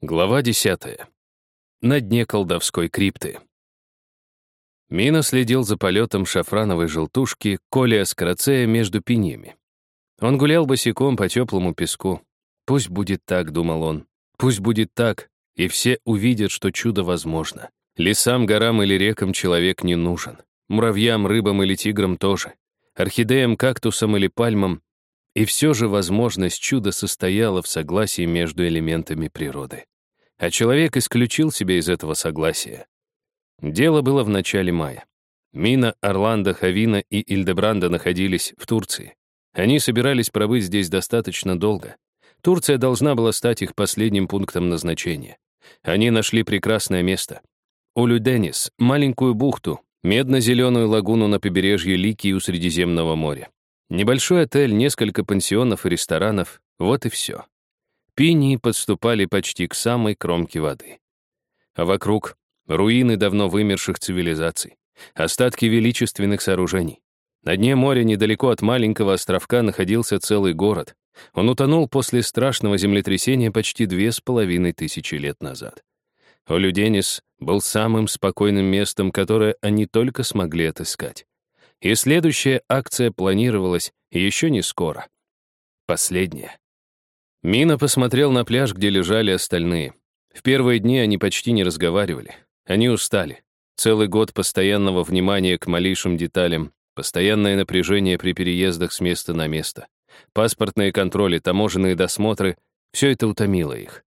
Глава 10. На дне колдовской крипты. Мина следил за полетом шафрановой желтушки Коля Скорацея между пиньями. Он гулял босиком по теплому песку. «Пусть будет так», — думал он. «Пусть будет так, и все увидят, что чудо возможно. Лесам, горам или рекам человек не нужен. Муравьям, рыбам или тиграм тоже. Орхидеям, кактусам или пальмам и все же возможность чуда состояла в согласии между элементами природы. А человек исключил себя из этого согласия. Дело было в начале мая. Мина, Орландо, Хавина и Ильдебранда находились в Турции. Они собирались пробыть здесь достаточно долго. Турция должна была стать их последним пунктом назначения. Они нашли прекрасное место. Улюденис, маленькую бухту, медно-зеленую лагуну на побережье Ликии у Средиземного моря. Небольшой отель, несколько пансионов и ресторанов — вот и все. Пинии подступали почти к самой кромке воды. А вокруг — руины давно вымерших цивилизаций, остатки величественных сооружений. На дне моря недалеко от маленького островка находился целый город. Он утонул после страшного землетрясения почти две с половиной тысячи лет назад. Олюденис был самым спокойным местом, которое они только смогли отыскать. И следующая акция планировалась еще не скоро. Последняя. Мина посмотрел на пляж, где лежали остальные. В первые дни они почти не разговаривали. Они устали. Целый год постоянного внимания к малейшим деталям, постоянное напряжение при переездах с места на место. Паспортные контроли, таможенные досмотры — все это утомило их.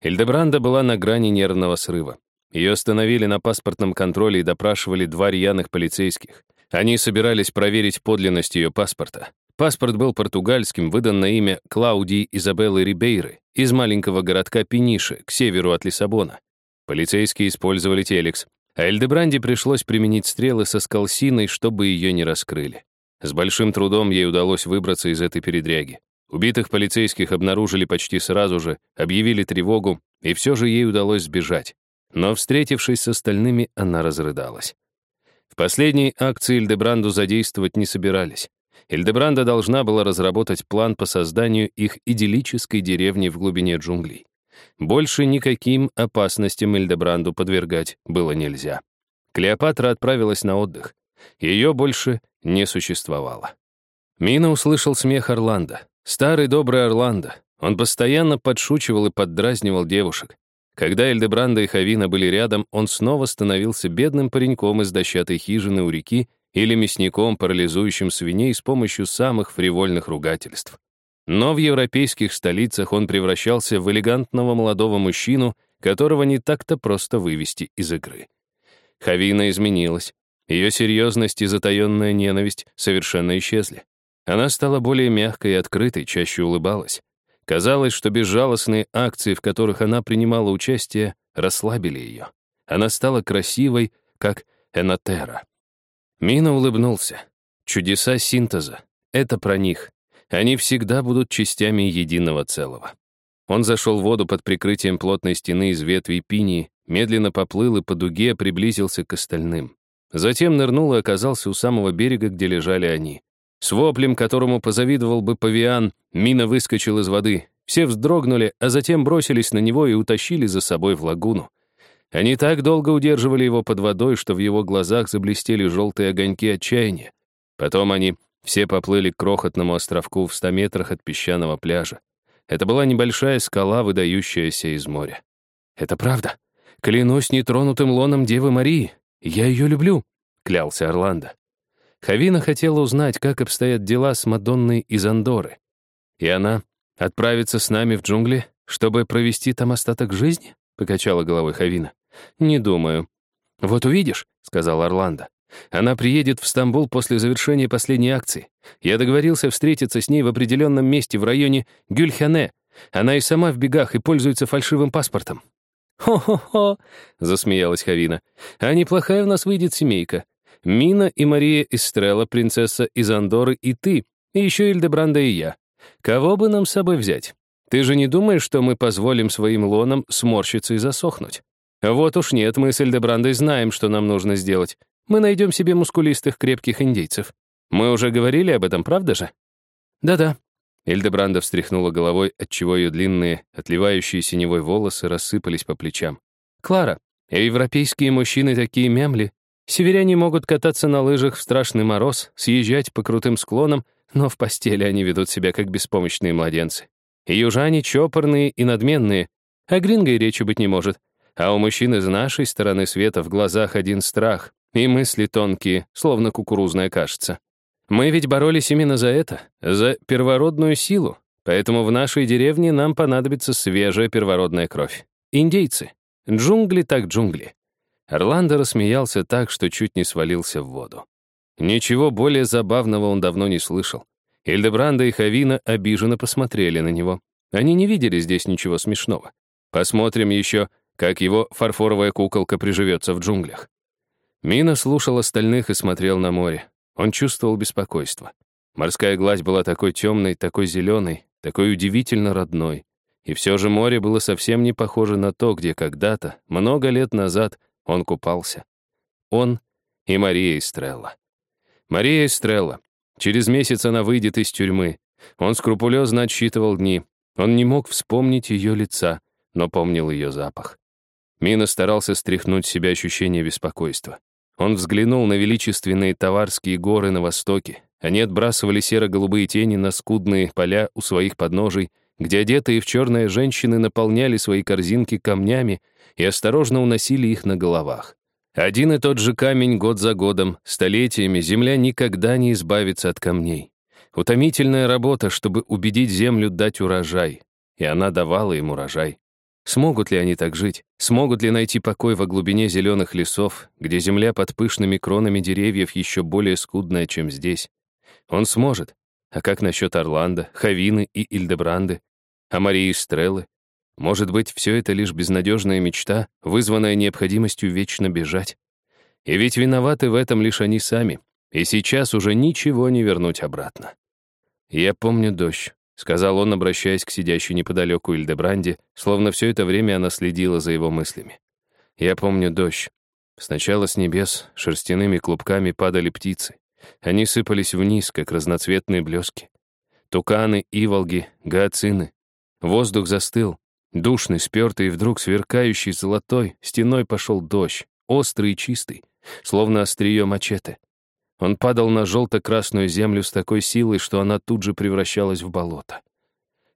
Эльдебранда была на грани нервного срыва. Ее остановили на паспортном контроле и допрашивали два рьяных полицейских. Они собирались проверить подлинность ее паспорта. Паспорт был португальским, выдан на имя Клаудии Изабеллы Рибейры из маленького городка Пениши, к северу от Лиссабона. Полицейские использовали телекс, а Эльдебранде пришлось применить стрелы со скалсиной, чтобы ее не раскрыли. С большим трудом ей удалось выбраться из этой передряги. Убитых полицейских обнаружили почти сразу же, объявили тревогу, и все же ей удалось сбежать. Но, встретившись с остальными, она разрыдалась. В последней акции Эльдебранду задействовать не собирались. Эльдебранда должна была разработать план по созданию их идиллической деревни в глубине джунглей. Больше никаким опасностям Эльдебранду подвергать было нельзя. Клеопатра отправилась на отдых. Ее больше не существовало. Мина услышал смех Орландо. Старый добрый Орландо. Он постоянно подшучивал и поддразнивал девушек. Когда Эльдебранда и Хавина были рядом, он снова становился бедным пареньком из дощатой хижины у реки или мясником, парализующим свиней с помощью самых фривольных ругательств. Но в европейских столицах он превращался в элегантного молодого мужчину, которого не так-то просто вывести из игры. Хавина изменилась. Ее серьезность и затаенная ненависть совершенно исчезли. Она стала более мягкой и открытой, чаще улыбалась. Казалось, что безжалостные акции, в которых она принимала участие, расслабили ее. Она стала красивой, как Энотера. Мина улыбнулся. Чудеса синтеза — это про них. Они всегда будут частями единого целого. Он зашел в воду под прикрытием плотной стены из ветвей пинии, медленно поплыл и по дуге приблизился к остальным. Затем нырнул и оказался у самого берега, где лежали они. С воплем, которому позавидовал бы павиан, Мина выскочил из воды. Все вздрогнули, а затем бросились на него и утащили за собой в лагуну. Они так долго удерживали его под водой, что в его глазах заблестели желтые огоньки отчаяния. Потом они все поплыли к крохотному островку в ста метрах от песчаного пляжа. Это была небольшая скала, выдающаяся из моря. «Это правда. Клянусь нетронутым лоном Девы Марии. Я ее люблю», — клялся Орландо. Хавина хотела узнать, как обстоят дела с Мадонной из Андоры. И она отправится с нами в джунгли, чтобы провести там остаток жизни? Покачала головой Хавина. Не думаю. Вот увидишь, сказал Орландо. Она приедет в Стамбул после завершения последней акции. Я договорился встретиться с ней в определенном месте в районе Гюльхане. Она и сама в бегах и пользуется фальшивым паспортом. «Хо-хо-хо», — засмеялась Хавина. «А неплохая у нас выйдет семейка. Мина и Мария Эстрелла, принцесса из Андоры, и ты, и еще Ильдебранда и я. Кого бы нам с собой взять? Ты же не думаешь, что мы позволим своим лонам сморщиться и засохнуть? Вот уж нет, мы с Эльдебрандой знаем, что нам нужно сделать. Мы найдем себе мускулистых, крепких индейцев. Мы уже говорили об этом, правда же? Да-да. Эльдебранда встряхнула головой, отчего ее длинные, отливающие синевой волосы рассыпались по плечам. «Клара, европейские мужчины такие мямли. Северяне могут кататься на лыжах в страшный мороз, съезжать по крутым склонам, но в постели они ведут себя как беспомощные младенцы. И южане чопорные и надменные, а гринго и речи быть не может. А у мужчин из нашей стороны света в глазах один страх, и мысли тонкие, словно кукурузная кашица. Мы ведь боролись именно за это, за первородную силу, поэтому в нашей деревне нам понадобится свежая первородная кровь. Индейцы. Джунгли так джунгли. Орландо рассмеялся так, что чуть не свалился в воду. Ничего более забавного он давно не слышал. Эльдебранда и Хавина обиженно посмотрели на него. Они не видели здесь ничего смешного. Посмотрим еще, как его фарфоровая куколка приживется в джунглях. Мина слушал остальных и смотрел на море. Он чувствовал беспокойство. Морская гладь была такой темной, такой зеленой, такой удивительно родной. И все же море было совсем не похоже на то, где когда-то, много лет назад, он купался. Он и Мария Эстрелла. Мария Эстрелла. Через месяц она выйдет из тюрьмы. Он скрупулезно отсчитывал дни. Он не мог вспомнить ее лица, но помнил ее запах. Мина старался стряхнуть с себя ощущение беспокойства. Он взглянул на величественные Таварские горы на востоке. Они отбрасывали серо-голубые тени на скудные поля у своих подножий, где одетые в черные женщины наполняли свои корзинки камнями и осторожно уносили их на головах. Один и тот же камень год за годом, столетиями земля никогда не избавится от камней. Утомительная работа, чтобы убедить землю дать урожай. И она давала им урожай. Смогут ли они так жить? Смогут ли найти покой во глубине зеленых лесов, где земля под пышными кронами деревьев еще более скудная, чем здесь? Он сможет. А как насчет Орландо, Хавины и Ильдебранды? А Марии Стреллы? Может быть, все это лишь безнадежная мечта, вызванная необходимостью вечно бежать? И ведь виноваты в этом лишь они сами. И сейчас уже ничего не вернуть обратно. Я помню дождь. — сказал он, обращаясь к сидящей неподалеку Ильдебранде, словно все это время она следила за его мыслями. «Я помню дождь. Сначала с небес шерстяными клубками падали птицы. Они сыпались вниз, как разноцветные блески. Туканы, иволги, гацины. Воздух застыл, душный, спертый, и вдруг сверкающий золотой, стеной пошел дождь, острый и чистый, словно острие мачете. Он падал на желто-красную землю с такой силой, что она тут же превращалась в болото.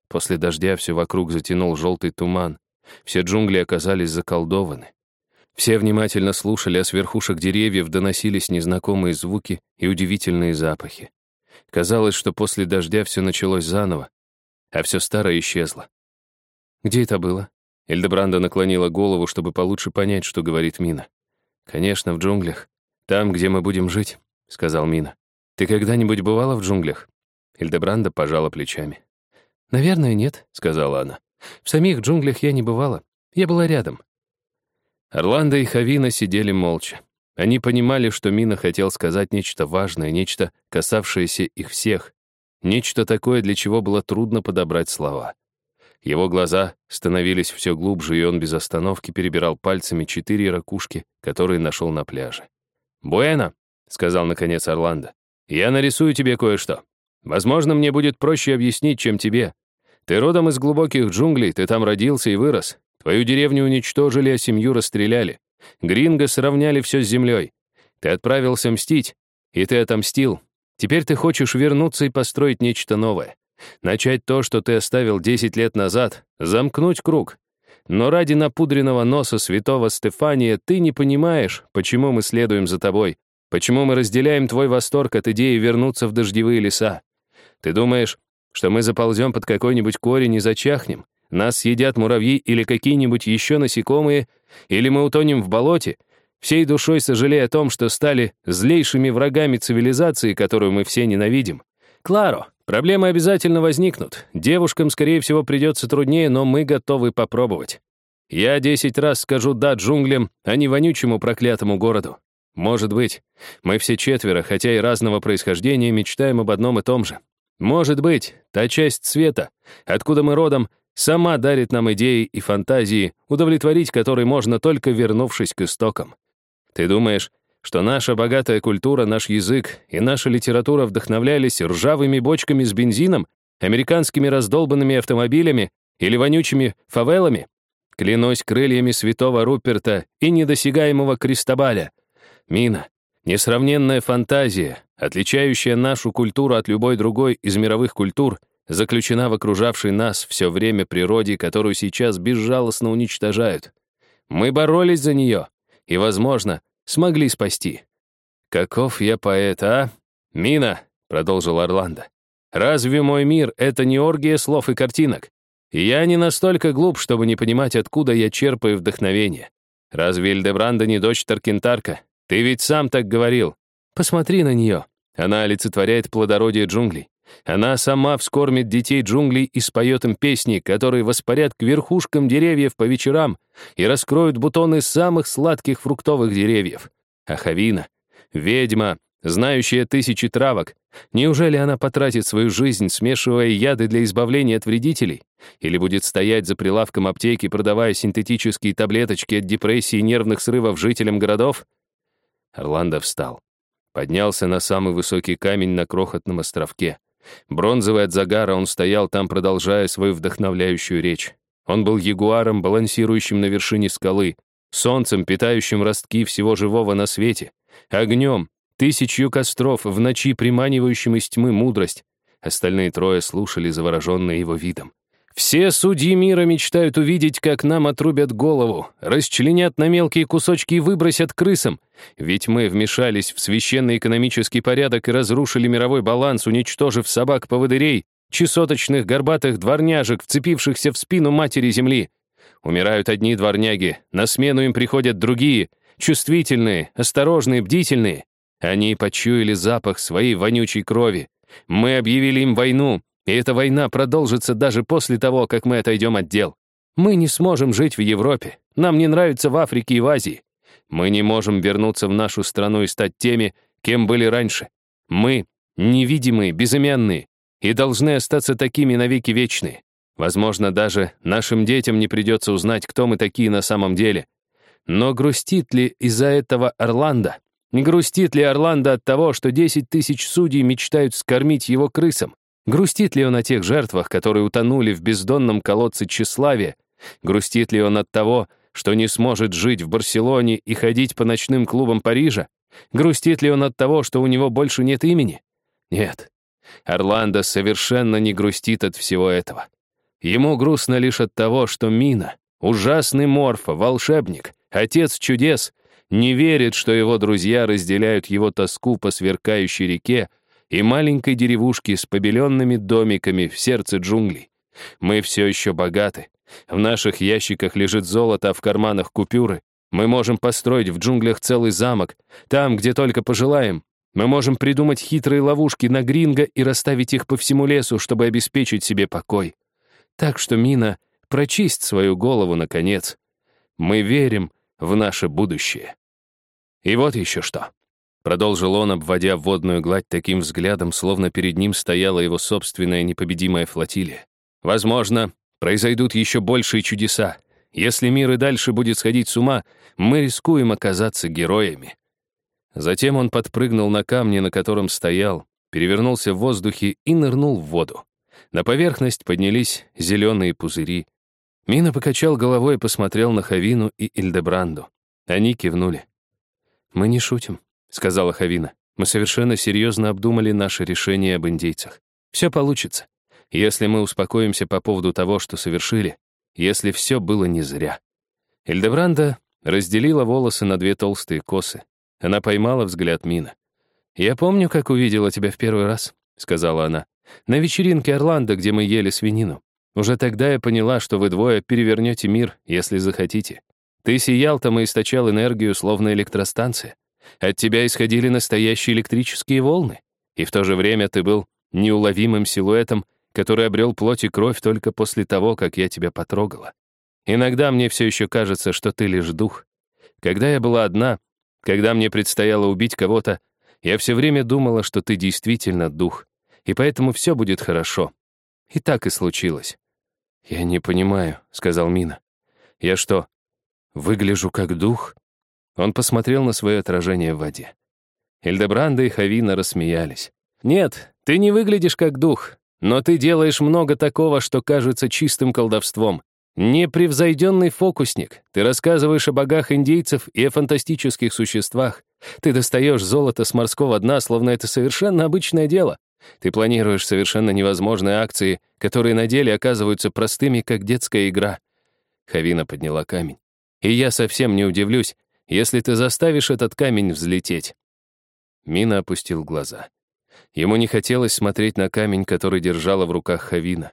После дождя все вокруг затянул желтый туман. Все джунгли оказались заколдованы. Все внимательно слушали, а с верхушек деревьев доносились незнакомые звуки и удивительные запахи. Казалось, что после дождя все началось заново, а все старое исчезло. «Где это было?» Эльдебранда наклонила голову, чтобы получше понять, что говорит Мина. «Конечно, в джунглях. Там, где мы будем жить сказал Мина. «Ты когда-нибудь бывала в джунглях?» Эльдебранда пожала плечами. «Наверное, нет», — сказала она. «В самих джунглях я не бывала. Я была рядом». Орландо и Хавина сидели молча. Они понимали, что Мина хотел сказать нечто важное, нечто, касавшееся их всех, нечто такое, для чего было трудно подобрать слова. Его глаза становились все глубже, и он без остановки перебирал пальцами четыре ракушки, которые нашел на пляже. «Буэна!» Сказал наконец Орландо. «Я нарисую тебе кое-что. Возможно, мне будет проще объяснить, чем тебе. Ты родом из глубоких джунглей, ты там родился и вырос. Твою деревню уничтожили, а семью расстреляли. Гринго сравняли все с землей. Ты отправился мстить, и ты отомстил. Теперь ты хочешь вернуться и построить нечто новое. Начать то, что ты оставил 10 лет назад, замкнуть круг. Но ради напудренного носа святого Стефания ты не понимаешь, почему мы следуем за тобой, Почему мы разделяем твой восторг от идеи вернуться в дождевые леса? Ты думаешь, что мы заползем под какой-нибудь корень и зачахнем? Нас съедят муравьи или какие-нибудь еще насекомые? Или мы утонем в болоте? Всей душой сожалея о том, что стали злейшими врагами цивилизации, которую мы все ненавидим. Кларо, проблемы обязательно возникнут. Девушкам, скорее всего, придется труднее, но мы готовы попробовать. Я десять раз скажу «да» джунглям, а не вонючему проклятому городу. Может быть, мы все четверо, хотя и разного происхождения, мечтаем об одном и том же. Может быть, та часть света, откуда мы родом, сама дарит нам идеи и фантазии, удовлетворить которые можно только вернувшись к истокам. Ты думаешь, что наша богатая культура, наш язык и наша литература вдохновлялись ржавыми бочками с бензином, американскими раздолбанными автомобилями или вонючими фавелами? Клянусь крыльями святого Руперта и недосягаемого Кристобаля. Мина, несравненная фантазия, отличающая нашу культуру от любой другой из мировых культур, заключена в окружавшей нас все время природе, которую сейчас безжалостно уничтожают. Мы боролись за нее и, возможно, смогли спасти. Каков я поэт, а? Мина, продолжил Орландо. Разве мой мир — это не оргия слов и картинок? я не настолько глуп, чтобы не понимать, откуда я черпаю вдохновение. Разве Эльдебранда не дочь Таркентарка? Ты ведь сам так говорил. Посмотри на нее. Она олицетворяет плодородие джунглей. Она сама вскормит детей джунглей и споет им песни, которые воспарят к верхушкам деревьев по вечерам и раскроют бутоны самых сладких фруктовых деревьев. А Хавина, ведьма, знающая тысячи травок, неужели она потратит свою жизнь, смешивая яды для избавления от вредителей? Или будет стоять за прилавком аптеки, продавая синтетические таблеточки от депрессии и нервных срывов жителям городов? Орландо встал. Поднялся на самый высокий камень на крохотном островке. Бронзовый от загара, он стоял там, продолжая свою вдохновляющую речь. Он был ягуаром, балансирующим на вершине скалы, солнцем, питающим ростки всего живого на свете, огнем, тысячью костров, в ночи приманивающим из тьмы мудрость. Остальные трое слушали, завороженные его видом. Все судьи мира мечтают увидеть, как нам отрубят голову, расчленят на мелкие кусочки и выбросят крысам. Ведь мы вмешались в священный экономический порядок и разрушили мировой баланс, уничтожив собак-поводырей, чесоточных горбатых дворняжек, вцепившихся в спину матери земли. Умирают одни дворняги, на смену им приходят другие, чувствительные, осторожные, бдительные. Они почуяли запах своей вонючей крови. Мы объявили им войну, и эта война продолжится даже после того, как мы отойдем от дел. Мы не сможем жить в Европе. Нам не нравится в Африке и в Азии. Мы не можем вернуться в нашу страну и стать теми, кем были раньше. Мы — невидимые, безымянные, и должны остаться такими навеки вечные. Возможно, даже нашим детям не придется узнать, кто мы такие на самом деле. Но грустит ли из-за этого Орландо? Грустит ли Орландо от того, что 10 тысяч судей мечтают скормить его крысам? Грустит ли он о тех жертвах, которые утонули в бездонном колодце тщеславия? Грустит ли он от того, что не сможет жить в Барселоне и ходить по ночным клубам Парижа? Грустит ли он от того, что у него больше нет имени? Нет. Орландо совершенно не грустит от всего этого. Ему грустно лишь от того, что Мина, ужасный морф, волшебник, отец чудес, не верит, что его друзья разделяют его тоску по сверкающей реке, и маленькой деревушки с побеленными домиками в сердце джунглей. Мы все еще богаты. В наших ящиках лежит золото, а в карманах купюры. Мы можем построить в джунглях целый замок, там, где только пожелаем. Мы можем придумать хитрые ловушки на гринго и расставить их по всему лесу, чтобы обеспечить себе покой. Так что, Мина, прочисть свою голову, наконец. Мы верим в наше будущее. И вот еще что. Продолжил он, обводя водную гладь таким взглядом, словно перед ним стояла его собственная непобедимая флотилия. «Возможно, произойдут еще большие чудеса. Если мир и дальше будет сходить с ума, мы рискуем оказаться героями». Затем он подпрыгнул на камне, на котором стоял, перевернулся в воздухе и нырнул в воду. На поверхность поднялись зеленые пузыри. Мина покачал головой и посмотрел на Хавину и Ильдебранду. Они кивнули. «Мы не шутим», сказала Хавина. Мы совершенно серьезно обдумали наше решение об индейцах. Все получится, если мы успокоимся по поводу того, что совершили, если все было не зря. Эльдебранда разделила волосы на две толстые косы. Она поймала взгляд Мина. «Я помню, как увидела тебя в первый раз», — сказала она. «На вечеринке Орландо, где мы ели свинину. Уже тогда я поняла, что вы двое перевернете мир, если захотите. Ты сиял там и источал энергию, словно электростанция. От тебя исходили настоящие электрические волны, и в то же время ты был неуловимым силуэтом, который обрел плоть и кровь только после того, как я тебя потрогала. Иногда мне все еще кажется, что ты лишь дух. Когда я была одна, когда мне предстояло убить кого-то, я все время думала, что ты действительно дух, и поэтому все будет хорошо. И так и случилось. «Я не понимаю», — сказал Мина. «Я что, выгляжу как дух?» Он посмотрел на свое отражение в воде. Эльдебранда и Хавина рассмеялись. «Нет, ты не выглядишь как дух, Но ты делаешь много такого, что кажется чистым колдовством. Непревзойденный фокусник. Ты рассказываешь о богах индейцев и о фантастических существах. Ты достаешь золото с морского дна, словно это совершенно обычное дело. Ты планируешь совершенно невозможные акции, которые на деле оказываются простыми, как детская игра. Хавина подняла камень. И я совсем не удивлюсь, если ты заставишь этот камень взлететь. Мина опустил глаза. Ему не хотелось смотреть на камень, который держала в руках Хавина.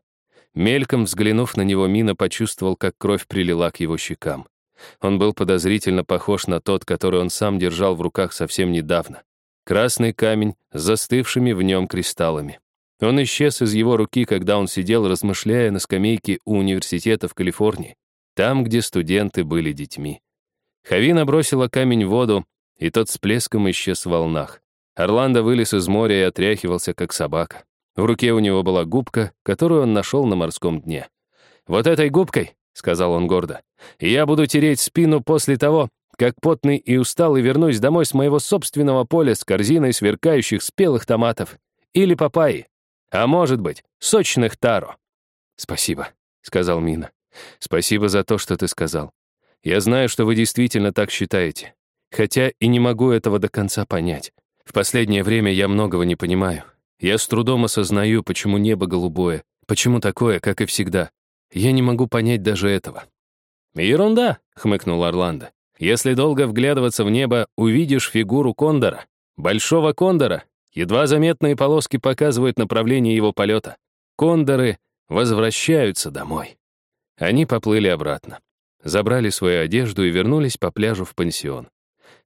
Мельком взглянув на него, Мина почувствовал, как кровь прилила к его щекам. Он был подозрительно похож на тот, который он сам держал в руках совсем недавно. Красный камень с застывшими в нем кристаллами. Он исчез из его руки, когда он сидел, размышляя на скамейке у университета в Калифорнии, там, где студенты были детьми. Хавина бросила камень в воду, и тот с плеском исчез в волнах. Орландо вылез из моря и отряхивался, как собака. В руке у него была губка, которую он нашел на морском дне. «Вот этой губкой», — сказал он гордо, — «я буду тереть спину после того, как потный и усталый вернусь домой с моего собственного поля с корзиной сверкающих спелых томатов или папайи, а может быть, сочных таро». «Спасибо», — сказал Мина. «Спасибо за то, что ты сказал. Я знаю, что вы действительно так считаете, хотя и не могу этого до конца понять. В последнее время я многого не понимаю. Я с трудом осознаю, почему небо голубое, почему такое, как и всегда. Я не могу понять даже этого. «Ерунда», — хмыкнул Орландо. «Если долго вглядываться в небо, увидишь фигуру кондора, большого кондора. Едва заметные полоски показывают направление его полета. Кондоры возвращаются домой». Они поплыли обратно. Забрали свою одежду и вернулись по пляжу в пансион.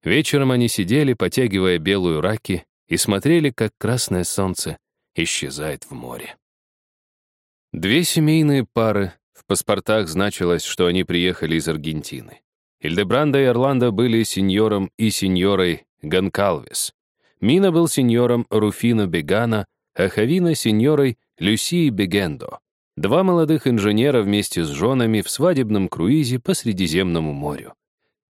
Вечером они сидели, потягивая белую раки, и смотрели, как красное солнце исчезает в море. Две семейные пары, в паспортах значилось, что они приехали из Аргентины. Ильдебранда и Орландо были сеньором и сеньорой Гонкалвес. Мина был сеньором Руфино Бегана, а Хавина — сеньорой Люсии Бегендо. Два молодых инженера вместе с женами в свадебном круизе по Средиземному морю.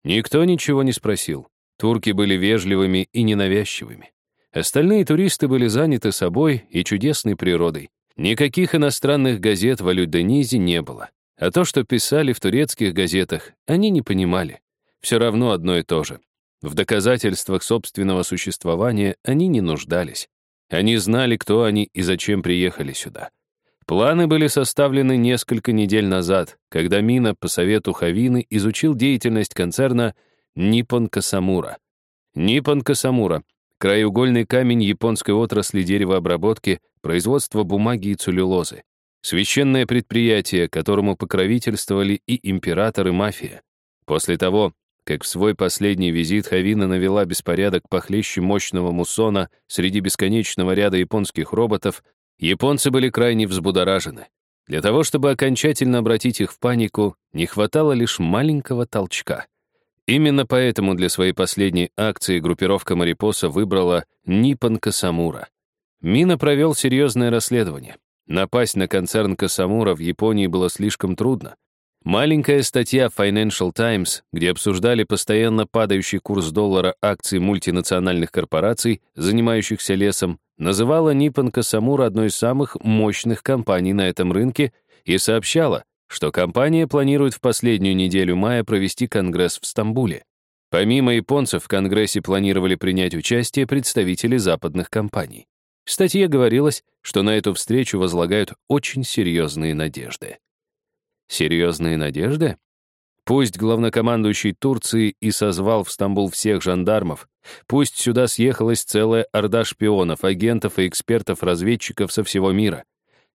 Никто ничего не спросил. Турки были вежливыми и ненавязчивыми. Остальные туристы были заняты собой и чудесной природой. Никаких иностранных газет в Алюденизе не было. А то, что писали в турецких газетах, они не понимали. Все равно одно и то же. В доказательствах собственного существования они не нуждались. Они знали, кто они и зачем приехали сюда. Планы были составлены несколько недель назад, когда Мина по совету Хавины изучил деятельность концерна Ниппон Касамура. Ниппон Касамура — краеугольный камень японской отрасли деревообработки, производства бумаги и целлюлозы. Священное предприятие, которому покровительствовали и император, и мафия. После того, как в свой последний визит Хавина навела беспорядок похлеще мощного муссона среди бесконечного ряда японских роботов, японцы были крайне взбудоражены. Для того, чтобы окончательно обратить их в панику, не хватало лишь маленького толчка. Именно поэтому для своей последней акции группировка Марипоса выбрала Ниппон Касамура. Мина провел серьезное расследование. Напасть на концерн Касамура в Японии было слишком трудно. Маленькая статья Financial Times, где обсуждали постоянно падающий курс доллара акций мультинациональных корпораций, занимающихся лесом, называла Ниппон Касамура одной из самых мощных компаний на этом рынке и сообщала, что компания планирует в последнюю неделю мая провести конгресс в Стамбуле. Помимо японцев, в конгрессе планировали принять участие представители западных компаний. В статье говорилось, что на эту встречу возлагают очень серьезные надежды. Серьезные надежды? Пусть главнокомандующий Турции и созвал в Стамбул всех жандармов, пусть сюда съехалась целая орда шпионов, агентов и экспертов-разведчиков со всего мира.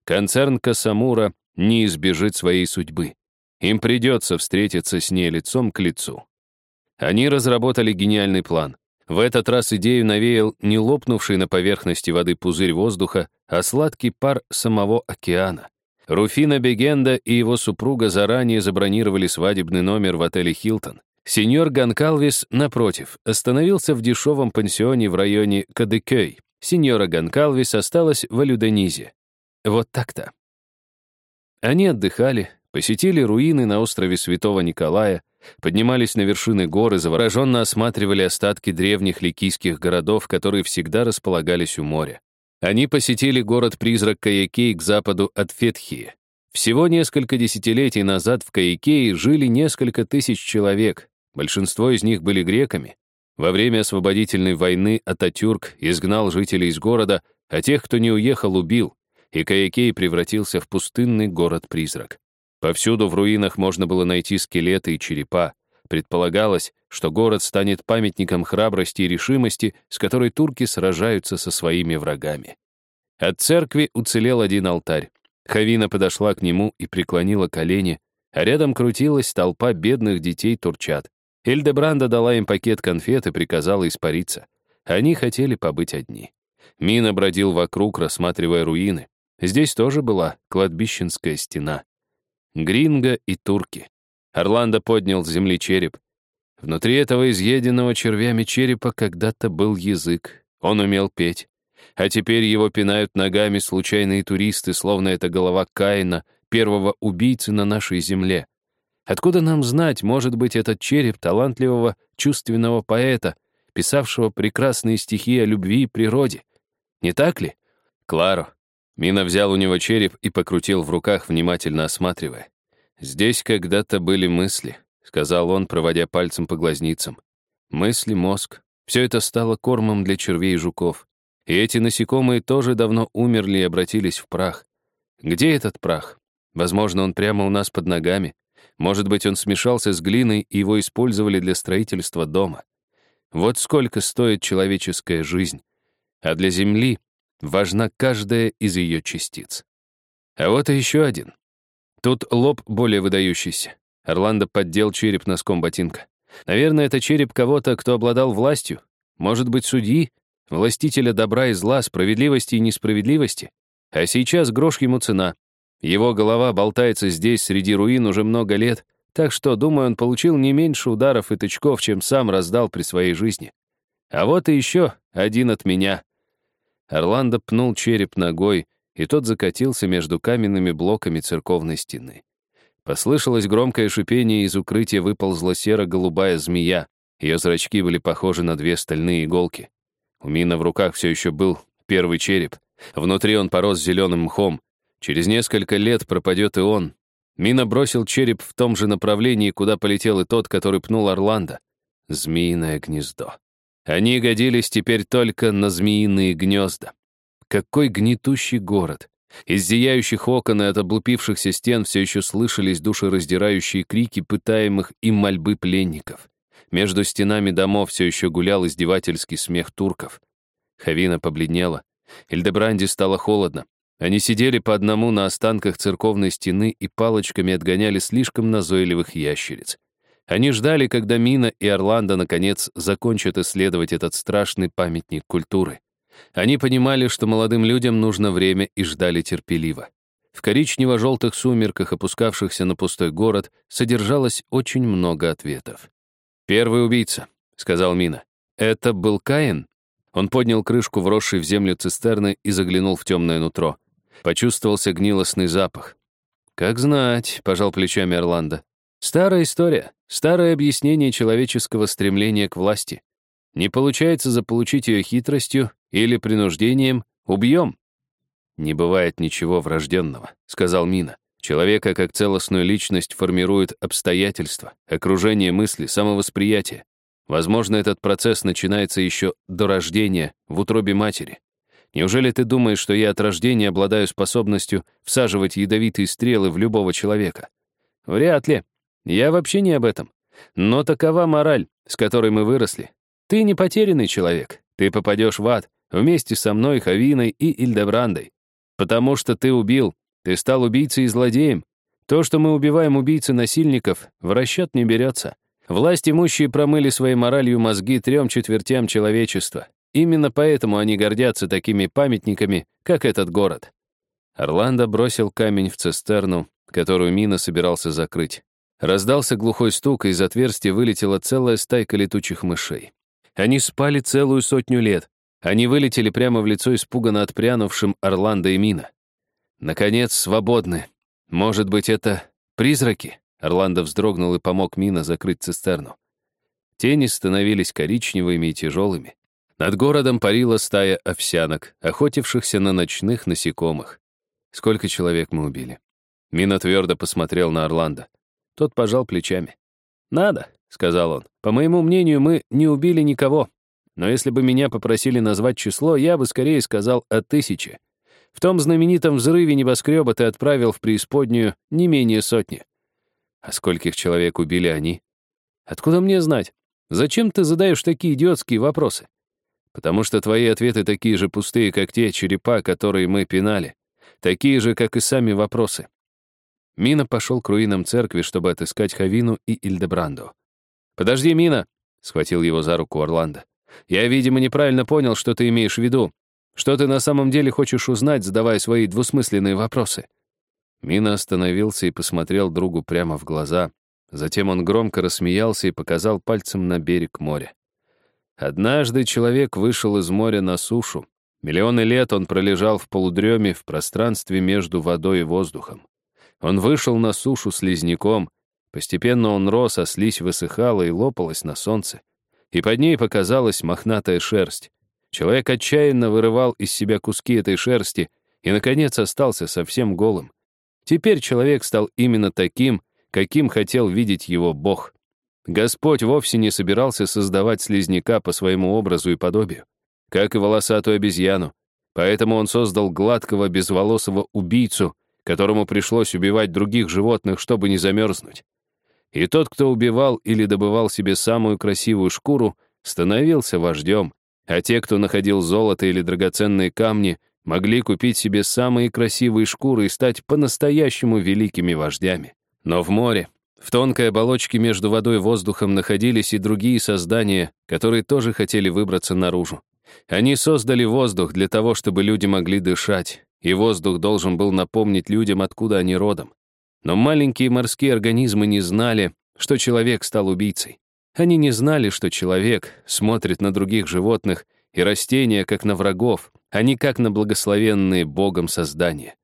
Концерн Касамура не избежит своей судьбы. Им придется встретиться с ней лицом к лицу. Они разработали гениальный план. В этот раз идею навеял не лопнувший на поверхности воды пузырь воздуха, а сладкий пар самого океана. Руфина Бегенда и его супруга заранее забронировали свадебный номер в отеле «Хилтон». Сеньор Ганкалвис, напротив, остановился в дешевом пансионе в районе Кадыкёй. Сеньора Ганкалвис осталась в Алюденизе. Вот так-то. Они отдыхали, посетили руины на острове Святого Николая, поднимались на вершины гор и завороженно осматривали остатки древних ликийских городов, которые всегда располагались у моря. Они посетили город-призрак Каякей к западу от Фетхии. Всего несколько десятилетий назад в Каякее жили несколько тысяч человек. Большинство из них были греками. Во время освободительной войны Ататюрк изгнал жителей из города, а тех, кто не уехал, убил, и Каякей превратился в пустынный город-призрак. Повсюду в руинах можно было найти скелеты и черепа. Предполагалось, что город станет памятником храбрости и решимости, с которой турки сражаются со своими врагами. От церкви уцелел один алтарь. Хавина подошла к нему и преклонила колени, а рядом крутилась толпа бедных детей-турчат. Эльдебранда дала им пакет конфет и приказала испариться. Они хотели побыть одни. Мина бродил вокруг, рассматривая руины. Здесь тоже была кладбищенская стена. Гринго и турки. Орландо поднял с земли череп. Внутри этого изъеденного червями черепа когда-то был язык. Он умел петь. А теперь его пинают ногами случайные туристы, словно это голова Каина, первого убийцы на нашей земле. Откуда нам знать, может быть, этот череп талантливого, чувственного поэта, писавшего прекрасные стихи о любви и природе? Не так ли? Кларо. Мина взял у него череп и покрутил в руках, внимательно осматривая. «Здесь когда-то были мысли», — сказал он, проводя пальцем по глазницам. «Мысли, мозг. Все это стало кормом для червей и жуков. И эти насекомые тоже давно умерли и обратились в прах. Где этот прах? Возможно, он прямо у нас под ногами. Может быть, он смешался с глиной, и его использовали для строительства дома. Вот сколько стоит человеческая жизнь. А для Земли важна каждая из ее частиц. А вот и еще один. Тут лоб более выдающийся. Орландо поддел череп носком ботинка. Наверное, это череп кого-то, кто обладал властью. Может быть, судьи, властителя добра и зла, справедливости и несправедливости. А сейчас грош ему цена. Его голова болтается здесь, среди руин, уже много лет, так что, думаю, он получил не меньше ударов и тычков, чем сам раздал при своей жизни. А вот и еще один от меня. Орландо пнул череп ногой, и тот закатился между каменными блоками церковной стены. Послышалось громкое шипение, из укрытия выползла серо-голубая змея. Ее зрачки были похожи на две стальные иголки. У Мина в руках все еще был первый череп. Внутри он порос зеленым мхом. Через несколько лет пропадет и он. Мина бросил череп в том же направлении, куда полетел и тот, который пнул Орландо. Змеиное гнездо. Они годились теперь только на змеиные гнезда. Какой гнетущий город! Из зияющих окон и от облупившихся стен все еще слышались душераздирающие крики пытаемых им мольбы пленников. Между стенами домов все еще гулял издевательский смех турков. Хавина побледнела. Эльдебранди стало холодно. Они сидели по одному на останках церковной стены и палочками отгоняли слишком назойливых ящериц. Они ждали, когда Мина и Орландо, наконец, закончат исследовать этот страшный памятник культуры. Они понимали, что молодым людям нужно время и ждали терпеливо. В коричнево-желтых сумерках, опускавшихся на пустой город, содержалось очень много ответов. «Первый убийца», — сказал Мина. «Это был Каин?» Он поднял крышку, вросшей в землю цистерны, и заглянул в темное нутро. Почувствовался гнилостный запах. «Как знать», — пожал плечами Орландо. «Старая история, старое объяснение человеческого стремления к власти. Не получается заполучить ее хитростью или принуждением, убьем. Не бывает ничего врожденного, сказал Мина. Человека как целостную личность формирует обстоятельства, окружение мысли, самовосприятие. Возможно, этот процесс начинается еще до рождения в утробе матери. Неужели ты думаешь, что я от рождения обладаю способностью всаживать ядовитые стрелы в любого человека? Вряд ли. Я вообще не об этом. Но такова мораль, с которой мы выросли. Ты не потерянный человек. Ты попадешь в ад вместе со мной, Хавиной и Ильдебрандой. Потому что ты убил. Ты стал убийцей и злодеем. То, что мы убиваем убийцы насильников, в расчет не берется. Власть имущие промыли своей моралью мозги трем четвертям человечества. Именно поэтому они гордятся такими памятниками, как этот город. Орландо бросил камень в цистерну, которую Мина собирался закрыть. Раздался глухой стук, и из отверстия вылетела целая стайка летучих мышей. Они спали целую сотню лет. Они вылетели прямо в лицо испуганно отпрянувшим Орландо и Мина. Наконец, свободны. Может быть, это призраки? Орландо вздрогнул и помог Мина закрыть цистерну. Тени становились коричневыми и тяжелыми. Над городом парила стая овсянок, охотившихся на ночных насекомых. Сколько человек мы убили? Мина твердо посмотрел на Орландо. Тот пожал плечами. «Надо», — сказал он. «По моему мнению, мы не убили никого. Но если бы меня попросили назвать число, я бы скорее сказал о тысяче. В том знаменитом взрыве небоскреба ты отправил в преисподнюю не менее сотни. А скольких человек убили они? Откуда мне знать? Зачем ты задаешь такие идиотские вопросы? Потому что твои ответы такие же пустые, как те черепа, которые мы пинали. Такие же, как и сами вопросы. Мина пошел к руинам церкви, чтобы отыскать Хавину и Ильдебранду. «Подожди, Мина!» — схватил его за руку Орландо. «Я, видимо, неправильно понял, что ты имеешь в виду. Что ты на самом деле хочешь узнать, задавая свои двусмысленные вопросы?» Мина остановился и посмотрел другу прямо в глаза. Затем он громко рассмеялся и показал пальцем на берег моря. Однажды человек вышел из моря на сушу. Миллионы лет он пролежал в полудреме в пространстве между водой и воздухом. Он вышел на сушу слизняком. Постепенно он рос, а слизь высыхала и лопалась на солнце. И под ней показалась мохнатая шерсть. Человек отчаянно вырывал из себя куски этой шерсти и, наконец, остался совсем голым. Теперь человек стал именно таким, каким хотел видеть его Бог. Господь вовсе не собирался создавать слизняка по своему образу и подобию, как и волосатую обезьяну. Поэтому он создал гладкого, безволосого убийцу, которому пришлось убивать других животных, чтобы не замерзнуть. И тот, кто убивал или добывал себе самую красивую шкуру, становился вождем, а те, кто находил золото или драгоценные камни, могли купить себе самые красивые шкуры и стать по-настоящему великими вождями. Но в море, в тонкой оболочке между водой и воздухом находились и другие создания, которые тоже хотели выбраться наружу. Они создали воздух для того, чтобы люди могли дышать, и воздух должен был напомнить людям, откуда они родом. Но маленькие морские организмы не знали, что человек стал убийцей. Они не знали, что человек смотрит на других животных и растения как на врагов, а не как на благословенные Богом создания.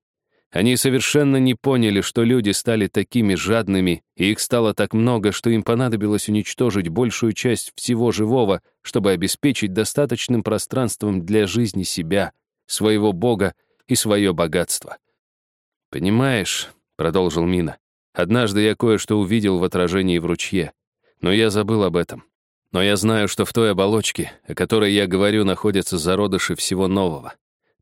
Они совершенно не поняли, что люди стали такими жадными, и их стало так много, что им понадобилось уничтожить большую часть всего живого, чтобы обеспечить достаточным пространством для жизни себя, своего Бога и свое богатство. «Понимаешь», — продолжил Мина, — «однажды я кое-что увидел в отражении в ручье. Но я забыл об этом. Но я знаю, что в той оболочке, о которой я говорю, находятся зародыши всего нового.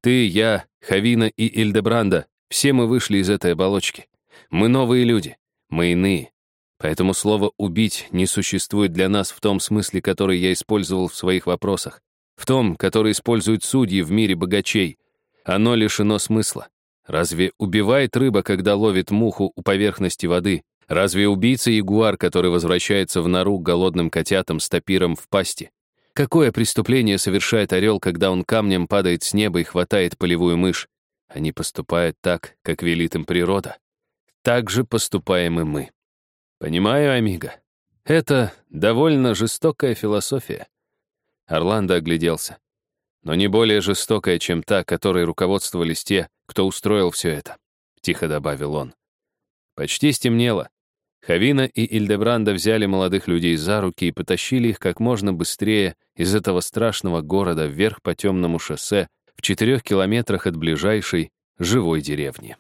Ты, я, Хавина и Ильдебранда, все мы вышли из этой оболочки. Мы новые люди, мы иные. Поэтому слово «убить» не существует для нас в том смысле, который я использовал в своих вопросах, в том, который используют судьи в мире богачей. Оно лишено смысла. Разве убивает рыба, когда ловит муху у поверхности воды? Разве убийца ягуар, который возвращается в нору голодным котятам с топиром в пасти? Какое преступление совершает орел, когда он камнем падает с неба и хватает полевую мышь? Они поступают так, как велит им природа. Так же поступаем и мы. Понимаю, Амиго. Это довольно жестокая философия. Орландо огляделся. Но не более жестокая, чем та, которой руководствовались те, кто устроил все это, — тихо добавил он. Почти стемнело. Хавина и Ильдебранда взяли молодых людей за руки и потащили их как можно быстрее из этого страшного города вверх по темному шоссе в четырех километрах от ближайшей живой деревни.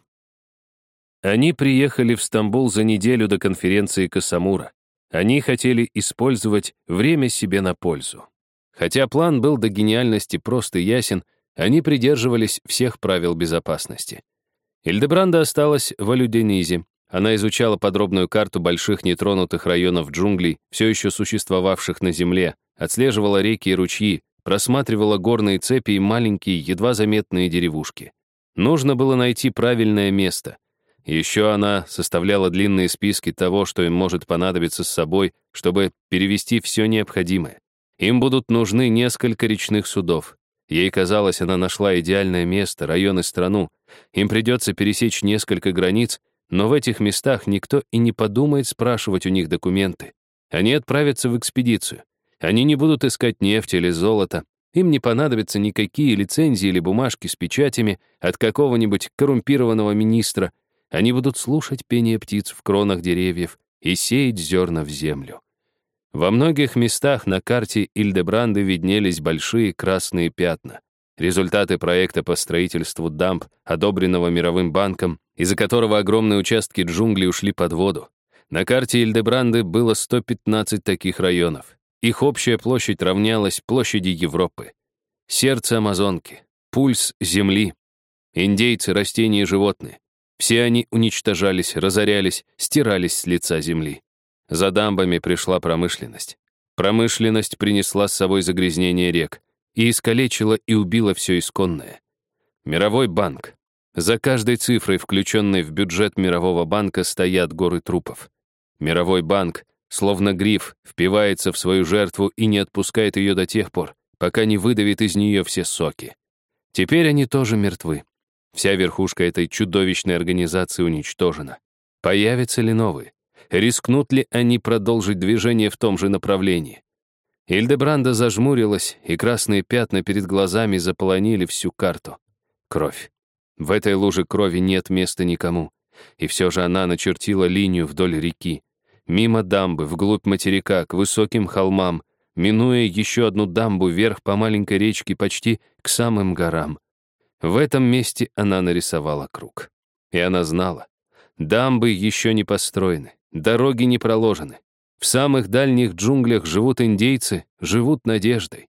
Они приехали в Стамбул за неделю до конференции Касамура. Они хотели использовать время себе на пользу. Хотя план был до гениальности прост и ясен, они придерживались всех правил безопасности. Ильдебранда осталась в Алюденизе, она изучала подробную карту больших нетронутых районов джунглей, все еще существовавших на Земле, отслеживала реки и ручьи, просматривала горные цепи и маленькие, едва заметные деревушки. Нужно было найти правильное место. Еще она составляла длинные списки того, что им может понадобиться с собой, чтобы перевести все необходимое. Им будут нужны несколько речных судов. Ей казалось, она нашла идеальное место, район и страну. Им придется пересечь несколько границ, но в этих местах никто и не подумает спрашивать у них документы. Они отправятся в экспедицию. Они не будут искать нефть или золото. Им не понадобятся никакие лицензии или бумажки с печатями от какого-нибудь коррумпированного министра. Они будут слушать пение птиц в кронах деревьев и сеять зерна в землю. Во многих местах на карте Ильдебранды виднелись большие красные пятна. Результаты проекта по строительству дамб, одобренного Мировым банком, из-за которого огромные участки джунглей ушли под воду. На карте Ильдебранды было 115 таких районов. Их общая площадь равнялась площади Европы. Сердце Амазонки, пульс Земли, индейцы, растения и животные. Все они уничтожались, разорялись, стирались с лица Земли. За дамбами пришла промышленность. Промышленность принесла с собой загрязнение рек и искалечила и убила все исконное. Мировой банк. За каждой цифрой, включенной в бюджет Мирового банка, стоят горы трупов. Мировой банк, словно гриф, впивается в свою жертву и не отпускает ее до тех пор, пока не выдавит из нее все соки. Теперь они тоже мертвы. Вся верхушка этой чудовищной организации уничтожена. Появятся ли новые? Рискнут ли они продолжить движение в том же направлении? Ильдебранда зажмурилась, и красные пятна перед глазами заполонили всю карту. Кровь. В этой луже крови нет места никому. И все же она начертила линию вдоль реки мимо дамбы, вглубь материка, к высоким холмам, минуя еще одну дамбу вверх по маленькой речке почти к самым горам. В этом месте она нарисовала круг. И она знала. Дамбы еще не построены, дороги не проложены. В самых дальних джунглях живут индейцы, живут надеждой.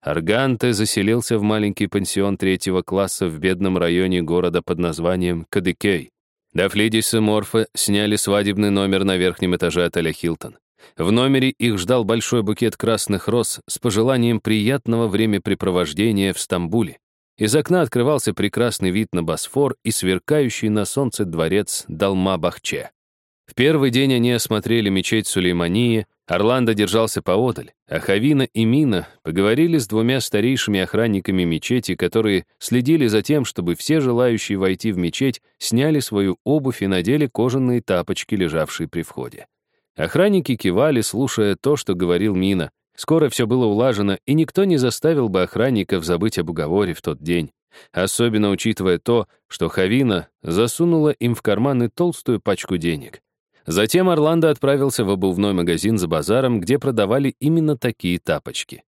Арганте заселился в маленький пансион третьего класса в бедном районе города под названием Кадыкей. Дафлидис и Морфа сняли свадебный номер на верхнем этаже отеля «Хилтон». В номере их ждал большой букет красных роз с пожеланием приятного времяпрепровождения в Стамбуле. Из окна открывался прекрасный вид на Босфор и сверкающий на солнце дворец Далма-Бахче. В первый день они осмотрели мечеть Сулеймании, Орландо держался поодаль, а Хавина и Мина поговорили с двумя старейшими охранниками мечети, которые следили за тем, чтобы все желающие войти в мечеть сняли свою обувь и надели кожаные тапочки, лежавшие при входе. Охранники кивали, слушая то, что говорил Мина. Скоро все было улажено, и никто не заставил бы охранников забыть об уговоре в тот день. Особенно учитывая то, что Хавина засунула им в карманы толстую пачку денег. Затем Орландо отправился в обувной магазин за базаром, где продавали именно такие тапочки.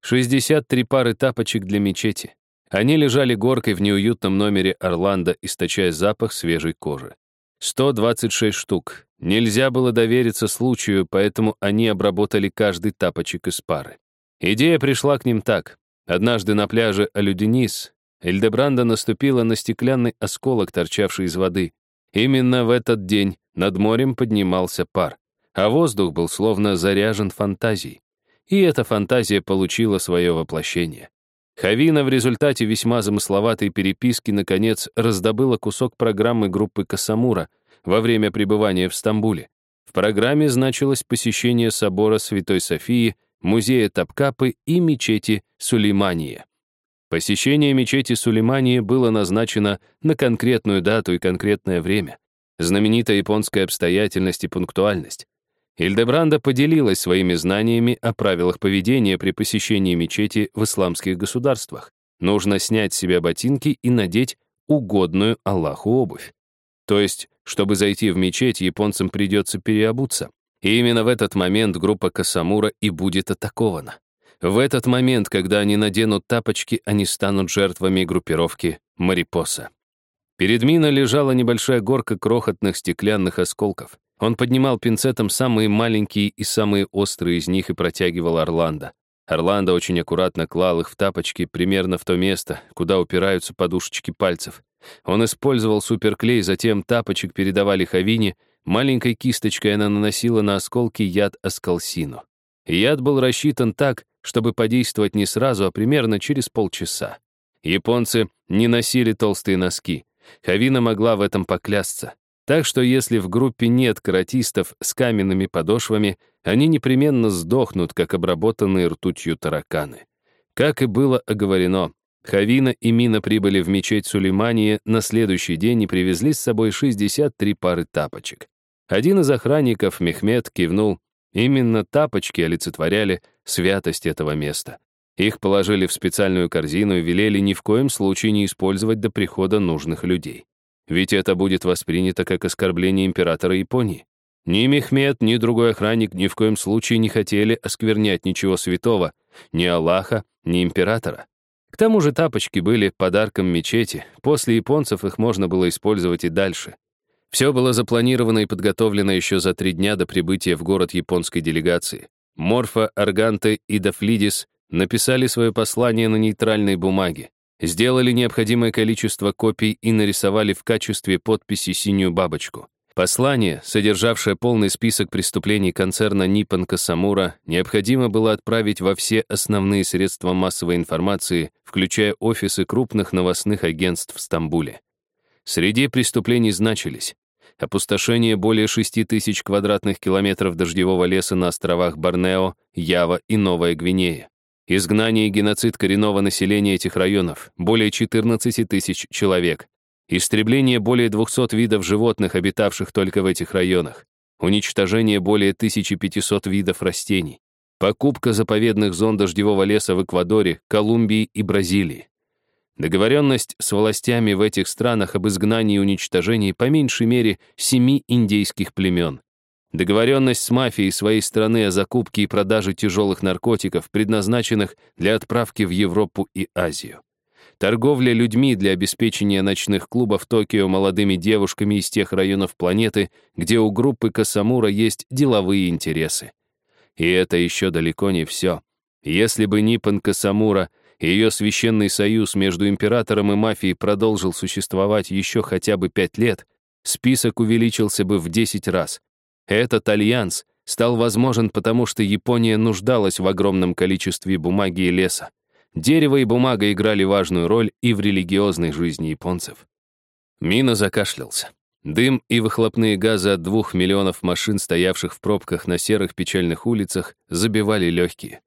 63 пары тапочек для мечети. Они лежали горкой в неуютном номере Орландо, источая запах свежей кожи. 126 штук. Нельзя было довериться случаю, поэтому они обработали каждый тапочек из пары. Идея пришла к ним так. Однажды на пляже Алюденис Эльдебранда наступила на стеклянный осколок, торчавший из воды. Именно в этот день над морем поднимался пар, а воздух был словно заряжен фантазией. И эта фантазия получила свое воплощение. Хавина в результате весьма замысловатой переписки наконец раздобыла кусок программы группы Касамура во время пребывания в Стамбуле. В программе значилось посещение собора Святой Софии, музея Тапкапы и мечети Сулеймания. Посещение мечети Сулеймании было назначено на конкретную дату и конкретное время. Знаменитая японская обстоятельность и пунктуальность. Ильдебранда поделилась своими знаниями о правилах поведения при посещении мечети в исламских государствах. Нужно снять с себя ботинки и надеть угодную Аллаху обувь. То есть, чтобы зайти в мечеть, японцам придется переобуться. И именно в этот момент группа Касамура и будет атакована. В этот момент, когда они наденут тапочки, они станут жертвами группировки Марипоса. Перед Мино лежала небольшая горка крохотных стеклянных осколков. Он поднимал пинцетом самые маленькие и самые острые из них и протягивал Орландо. Орландо очень аккуратно клал их в тапочки примерно в то место, куда упираются подушечки пальцев. Он использовал суперклей, затем тапочек передавали Хавине, маленькой кисточкой она наносила на осколки яд аскалсину. Яд был рассчитан так, чтобы подействовать не сразу, а примерно через полчаса. Японцы не носили толстые носки. Хавина могла в этом поклясться. Так что если в группе нет каратистов с каменными подошвами, они непременно сдохнут, как обработанные ртутью тараканы. Как и было оговорено, Хавина и Мина прибыли в мечеть Сулеймания на следующий день и привезли с собой 63 пары тапочек. Один из охранников, Мехмед, кивнул. Именно тапочки олицетворяли святость этого места. Их положили в специальную корзину и велели ни в коем случае не использовать до прихода нужных людей. Ведь это будет воспринято как оскорбление императора Японии. Ни Мехмед, ни другой охранник ни в коем случае не хотели осквернять ничего святого, ни Аллаха, ни императора. К тому же тапочки были подарком мечети, после японцев их можно было использовать и дальше. Все было запланировано и подготовлено еще за три дня до прибытия в город японской делегации. Морфа, Арганте и Дафлидис написали свое послание на нейтральной бумаге, сделали необходимое количество копий и нарисовали в качестве подписи синюю бабочку. Послание, содержавшее полный список преступлений концерна Nippon Касамура, необходимо было отправить во все основные средства массовой информации, включая офисы крупных новостных агентств в Стамбуле. Среди преступлений значились опустошение более 6 тысяч квадратных километров дождевого леса на островах Борнео, Ява и Новая Гвинея, изгнание и геноцид коренного населения этих районов, более 14 тысяч человек, Истребление более 200 видов животных, обитавших только в этих районах. Уничтожение более 1500 видов растений. Покупка заповедных зон дождевого леса в Эквадоре, Колумбии и Бразилии. Договоренность с властями в этих странах об изгнании и уничтожении по меньшей мере семи индейских племен. Договоренность с мафией своей страны о закупке и продаже тяжелых наркотиков, предназначенных для отправки в Европу и Азию. Торговля людьми для обеспечения ночных клубов Токио молодыми девушками из тех районов планеты, где у группы Касамура есть деловые интересы. И это еще далеко не все. Если бы Ниппон Касамура и ее священный союз между императором и мафией продолжил существовать еще хотя бы пять лет, список увеличился бы в 10 раз. Этот альянс стал возможен потому, что Япония нуждалась в огромном количестве бумаги и леса. Дерево и бумага играли важную роль и в религиозной жизни японцев. Мина закашлялся. Дым и выхлопные газы от двух миллионов машин, стоявших в пробках на серых печальных улицах, забивали легкие.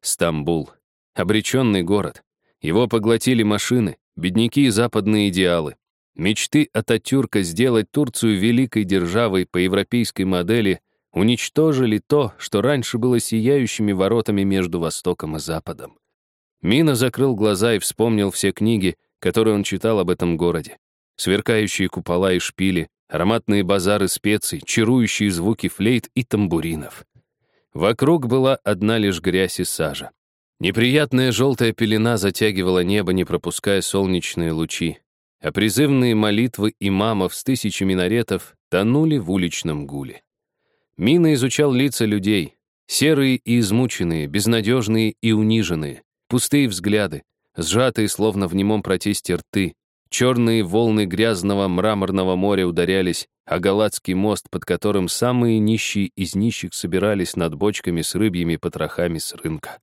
Стамбул. Обреченный город. Его поглотили машины, бедняки и западные идеалы. Мечты Ататюрка сделать Турцию великой державой по европейской модели уничтожили то, что раньше было сияющими воротами между Востоком и Западом. Мина закрыл глаза и вспомнил все книги, которые он читал об этом городе. Сверкающие купола и шпили, ароматные базары специй, чарующие звуки флейт и тамбуринов. Вокруг была одна лишь грязь и сажа. Неприятная желтая пелена затягивала небо, не пропуская солнечные лучи, а призывные молитвы имамов с тысячи минаретов тонули в уличном гуле. Мина изучал лица людей, серые и измученные, безнадежные и униженные, Пустые взгляды, сжатые, словно в немом протесте рты, черные волны грязного мраморного моря ударялись, а Галатский мост, под которым самые нищие из нищих собирались над бочками с рыбьими потрохами с рынка.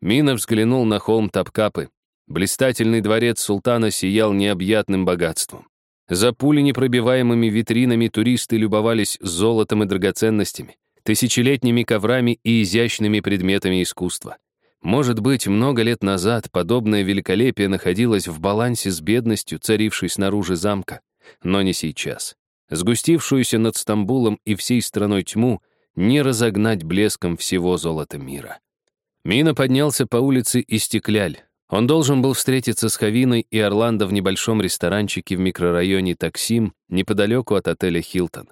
Мина взглянул на холм Тапкапы. Блистательный дворец султана сиял необъятным богатством. За пуленепробиваемыми витринами туристы любовались золотом и драгоценностями, тысячелетними коврами и изящными предметами искусства. Может быть, много лет назад подобное великолепие находилось в балансе с бедностью, царившей снаружи замка, но не сейчас. Сгустившуюся над Стамбулом и всей страной тьму не разогнать блеском всего золота мира. Мина поднялся по улице Истекляль. Он должен был встретиться с Хавиной и Орландо в небольшом ресторанчике в микрорайоне Таксим, неподалеку от отеля «Хилтон».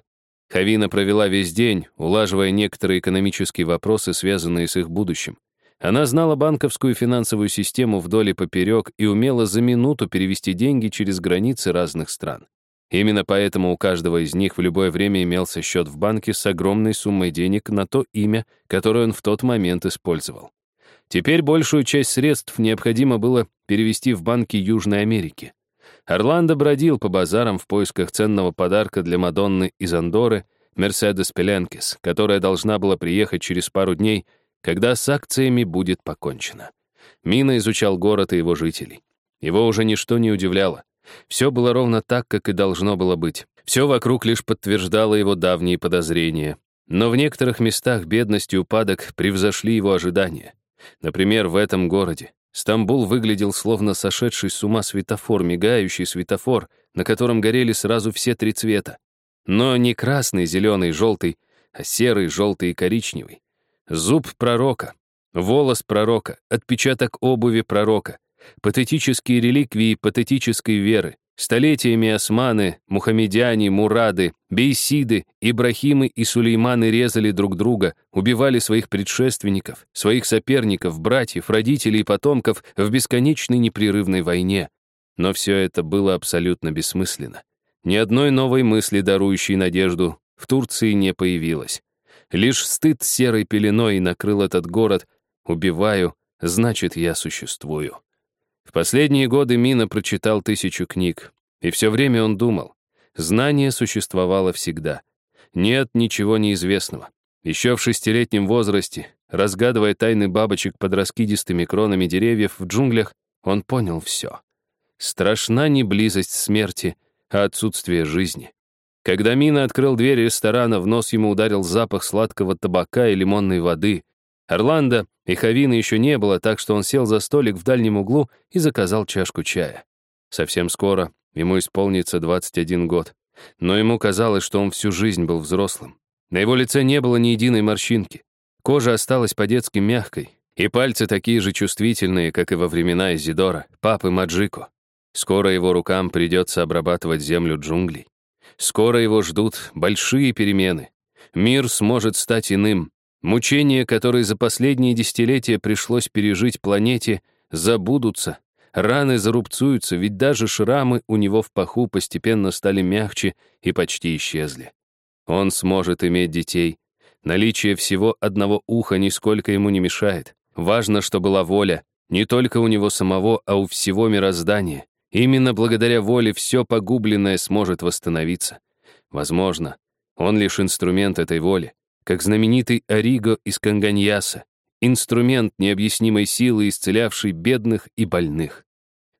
Хавина провела весь день, улаживая некоторые экономические вопросы, связанные с их будущим. Она знала банковскую и финансовую систему вдоль и поперек и умела за минуту перевести деньги через границы разных стран. Именно поэтому у каждого из них в любое время имелся счет в банке с огромной суммой денег на то имя, которое он в тот момент использовал. Теперь большую часть средств необходимо было перевести в банки Южной Америки. Орландо бродил по базарам в поисках ценного подарка для Мадонны из Андоры, Мерседес Пеленкис, которая должна была приехать через пару дней когда с акциями будет покончено. Мина изучал город и его жителей. Его уже ничто не удивляло. Все было ровно так, как и должно было быть. Все вокруг лишь подтверждало его давние подозрения. Но в некоторых местах бедность и упадок превзошли его ожидания. Например, в этом городе. Стамбул выглядел словно сошедший с ума светофор, мигающий светофор, на котором горели сразу все три цвета. Но не красный, зеленый, желтый, а серый, желтый и коричневый. Зуб пророка, волос пророка, отпечаток обуви пророка, патетические реликвии патетической веры, Столетиями османы, мухаммедяне, мурады, бейсиды, ибрахимы и сулейманы резали друг друга, убивали своих предшественников, своих соперников, братьев, родителей и потомков в бесконечной непрерывной войне. Но все это было абсолютно бессмысленно. Ни одной новой мысли, дарующей надежду, в Турции не появилось. Лишь стыд серой пеленой накрыл этот город. Убиваю, значит, я существую. В последние годы Мина прочитал тысячу книг, и все время он думал. Знание существовало всегда. Нет ничего неизвестного. Еще в шестилетнем возрасте, разгадывая тайны бабочек под раскидистыми кронами деревьев в джунглях, он понял все. Страшна не близость смерти, а отсутствие жизни. Когда Мина открыл дверь ресторана, в нос ему ударил запах сладкого табака и лимонной воды. Орландо и Хавины еще не было, так что он сел за столик в дальнем углу и заказал чашку чая. Совсем скоро ему исполнится 21 год. Но ему казалось, что он всю жизнь был взрослым. На его лице не было ни единой морщинки. Кожа осталась по-детски мягкой, и пальцы такие же чувствительные, как и во времена Изидора, папы Маджико. Скоро его рукам придется обрабатывать землю джунглей. Скоро его ждут большие перемены. Мир сможет стать иным, Мучения, которые за последние десятилетия пришлось пережить планете, забудутся. Раны зарубцуются, ведь даже шрамы у него в паху постепенно стали мягче и почти исчезли. Он сможет иметь детей. Наличие всего одного уха нисколько ему не мешает. Важно, что была воля, не только у него самого, а у всего мироздания. Именно благодаря воле все погубленное сможет восстановиться. Возможно, он лишь инструмент этой воли как знаменитый Ориго из Канганьяса, инструмент необъяснимой силы, исцелявший бедных и больных.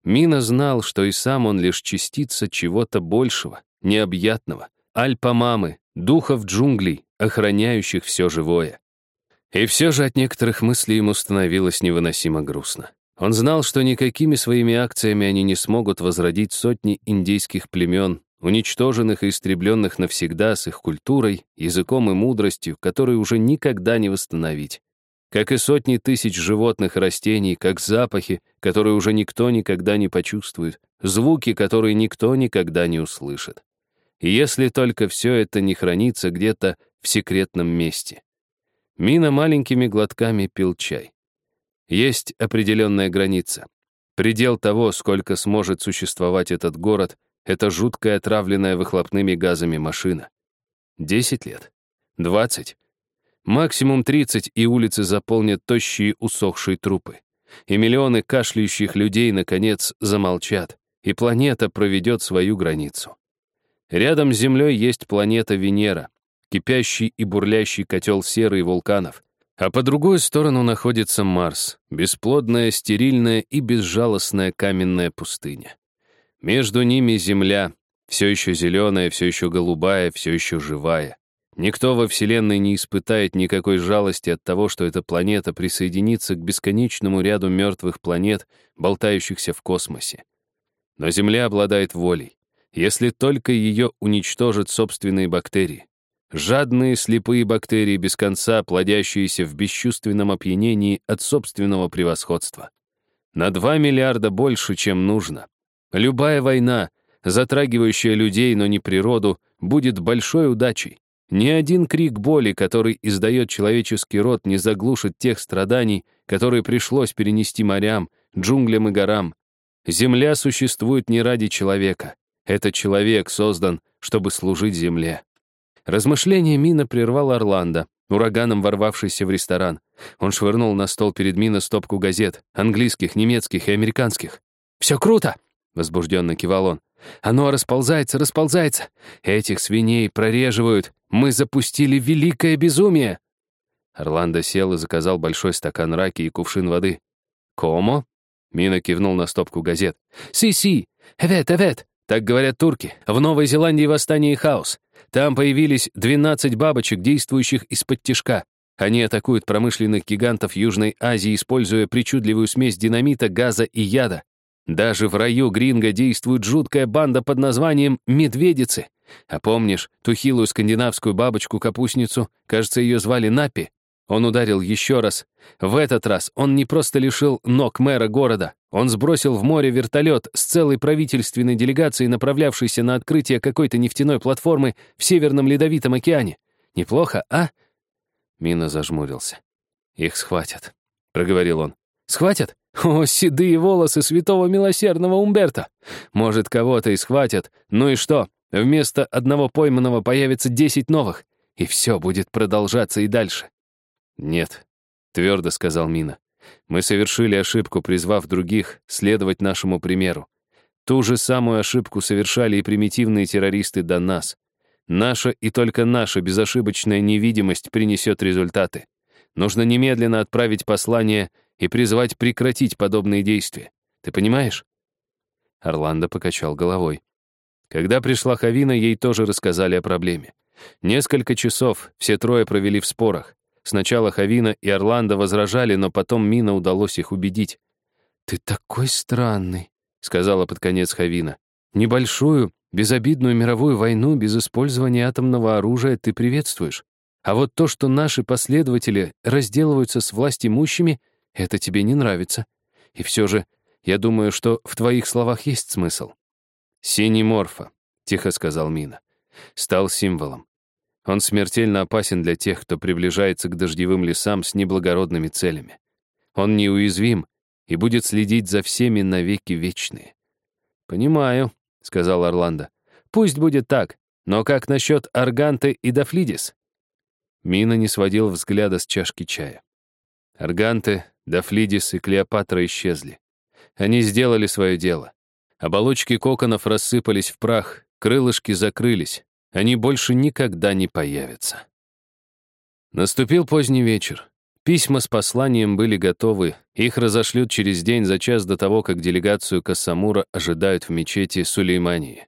Мина знал, что и сам он лишь частица чего-то большего, необъятного, альпа-мамы, духов джунглей, охраняющих все живое. И все же от некоторых мыслей ему становилось невыносимо грустно. Он знал, что никакими своими акциями они не смогут возродить сотни индейских племен, уничтоженных и истребленных навсегда с их культурой, языком и мудростью, которые уже никогда не восстановить. Как и сотни тысяч животных и растений, как запахи, которые уже никто никогда не почувствует, звуки, которые никто никогда не услышит. И если только все это не хранится где-то в секретном месте. Мина маленькими глотками пил чай. Есть определенная граница. Предел того, сколько сможет существовать этот город, это жуткая отравленная выхлопными газами машина. Десять лет. Двадцать. Максимум тридцать, и улицы заполнят тощие усохшие трупы. И миллионы кашляющих людей, наконец, замолчат, и планета проведет свою границу. Рядом с Землей есть планета Венера, кипящий и бурлящий котел серы вулканов, а по другую сторону находится Марс, бесплодная, стерильная и безжалостная каменная пустыня. Между ними земля, все еще зеленая, все еще голубая, все еще живая. Никто во Вселенной не испытает никакой жалости от того, что эта планета присоединится к бесконечному ряду мертвых планет, болтающихся в космосе. Но Земля обладает волей, если только ее уничтожат собственные бактерии. Жадные слепые бактерии без конца, плодящиеся в бесчувственном опьянении от собственного превосходства. На 2 миллиарда больше, чем нужно. Любая война, затрагивающая людей, но не природу, будет большой удачей. Ни один крик боли, который издает человеческий род, не заглушит тех страданий, которые пришлось перенести морям, джунглям и горам. Земля существует не ради человека. Этот человек создан, чтобы служить земле. Размышление Мина прервал Орландо, ураганом ворвавшийся в ресторан. Он швырнул на стол перед Мина стопку газет, английских, немецких и американских. «Все круто!» Возбужденно кивал он. «Оно расползается, расползается! Этих свиней прореживают! Мы запустили великое безумие!» Орландо сел и заказал большой стакан раки и кувшин воды. «Комо?» Мина кивнул на стопку газет. «Си-си! Эвет, эвет!» Так говорят турки. В Новой Зеландии восстание и хаос. Там появились 12 бабочек, действующих из-под тишка. Они атакуют промышленных гигантов Южной Азии, используя причудливую смесь динамита, газа и яда. Даже в раю Гринго действует жуткая банда под названием «Медведицы». А помнишь ту хилую скандинавскую бабочку-капустницу? Кажется, ее звали Напи. Он ударил еще раз. В этот раз он не просто лишил ног мэра города, он сбросил в море вертолет с целой правительственной делегацией, направлявшейся на открытие какой-то нефтяной платформы в Северном Ледовитом океане. Неплохо, а? Мина зажмурился. «Их схватят», — проговорил он. «Схватят? О, седые волосы святого милосердного Умберта! Может, кого-то и схватят. Ну и что? Вместо одного пойманного появится десять новых, и все будет продолжаться и дальше». «Нет», — твердо сказал Мина. «Мы совершили ошибку, призвав других следовать нашему примеру. Ту же самую ошибку совершали и примитивные террористы до нас. Наша и только наша безошибочная невидимость принесет результаты. Нужно немедленно отправить послание и призвать прекратить подобные действия. Ты понимаешь?» Орландо покачал головой. Когда пришла Хавина, ей тоже рассказали о проблеме. Несколько часов все трое провели в спорах. Сначала Хавина и Орландо возражали, но потом Мина удалось их убедить. «Ты такой странный», — сказала под конец Хавина. «Небольшую, Безобидную мировую войну без использования атомного оружия ты приветствуешь. А вот то, что наши последователи разделываются с властимущими, это тебе не нравится. И все же, я думаю, что в твоих словах есть смысл. «Синий морфа», — тихо сказал Мина, — стал символом. Он смертельно опасен для тех, кто приближается к дождевым лесам с неблагородными целями. Он неуязвим и будет следить за всеми навеки вечные. «Понимаю», — сказал Орландо. «Пусть будет так, но как насчет Арганты и Дафлидис?» Мина не сводил взгляда с чашки чая. Арганты, Дафлидис и Клеопатра исчезли. Они сделали свое дело. Оболочки коконов рассыпались в прах, крылышки закрылись. Они больше никогда не появятся. Наступил поздний вечер. Письма с посланием были готовы, их разошлют через день за час до того, как делегацию Кассамура ожидают в мечети Сулеймании.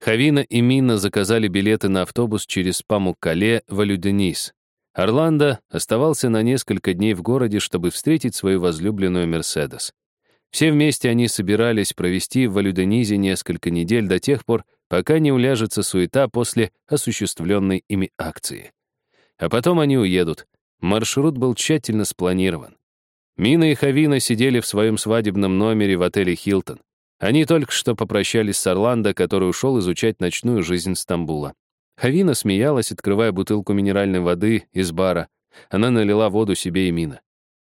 Хавина и Мина заказали билеты на автобус через Памуккале в Алюденис. Орландо оставался на несколько дней в городе, чтобы встретить свою возлюбленную Мерседес. Все вместе они собирались провести в Алюденизе несколько недель до тех пор, пока не уляжется суета после осуществленной ими акции. А потом они уедут, Маршрут был тщательно спланирован. Мина и Хавина сидели в своем свадебном номере в отеле «Хилтон». Они только что попрощались с Орландо, который ушел изучать ночную жизнь Стамбула. Хавина смеялась, открывая бутылку минеральной воды из бара. Она налила воду себе и Мина.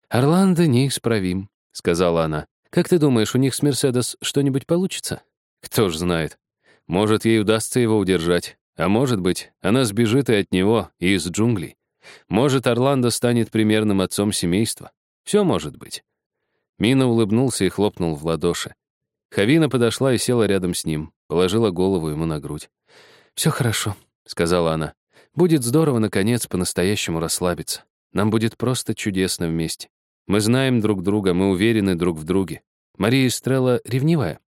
«Орландо неисправим», — сказала она. «Как ты думаешь, у них с Мерседес что-нибудь получится?» «Кто ж знает. Может, ей удастся его удержать. А может быть, она сбежит и от него, и из джунглей. Может, Орландо станет примерным отцом семейства. Все может быть. Мина улыбнулся и хлопнул в ладоши. Хавина подошла и села рядом с ним, положила голову ему на грудь. «Все хорошо», — сказала она. «Будет здорово, наконец, по-настоящему расслабиться. Нам будет просто чудесно вместе. Мы знаем друг друга, мы уверены друг в друге. Мария Стрелла ревнивая?»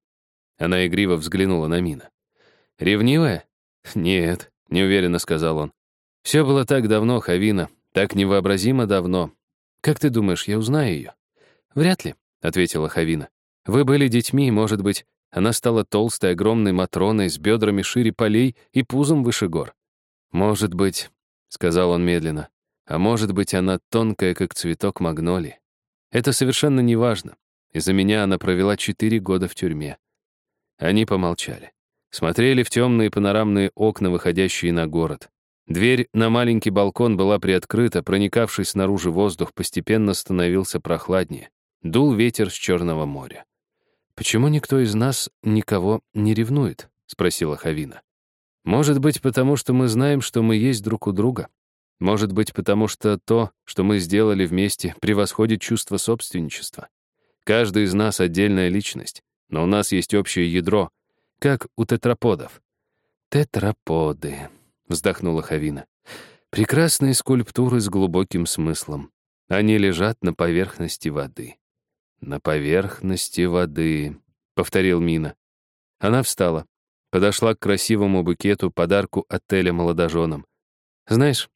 Она игриво взглянула на Мина. «Ревнивая? Нет», — неуверенно сказал он. Все было так давно, Хавина, так невообразимо давно. Как ты думаешь, я узнаю ее? Вряд ли, ответила Хавина. Вы были детьми, может быть, она стала толстой, огромной матроной с бедрами шире полей и пузом выше гор. Может быть, сказал он медленно, а может быть, она тонкая, как цветок магнолии. Это совершенно не важно. Из-за меня она провела четыре года в тюрьме. Они помолчали. Смотрели в темные панорамные окна, выходящие на город. Дверь на маленький балкон была приоткрыта, проникавший снаружи воздух постепенно становился прохладнее. Дул ветер с Черного моря. «Почему никто из нас никого не ревнует?» — спросила Хавина. «Может быть, потому что мы знаем, что мы есть друг у друга. Может быть, потому что то, что мы сделали вместе, превосходит чувство собственничества. Каждый из нас — отдельная личность, но у нас есть общее ядро, как у тетраподов». «Тетраподы», — вздохнула Хавина. «Прекрасные скульптуры с глубоким смыслом. Они лежат на поверхности воды». «На поверхности воды», — повторил Мина. Она встала, подошла к красивому букету, подарку отеля молодоженам. «Знаешь,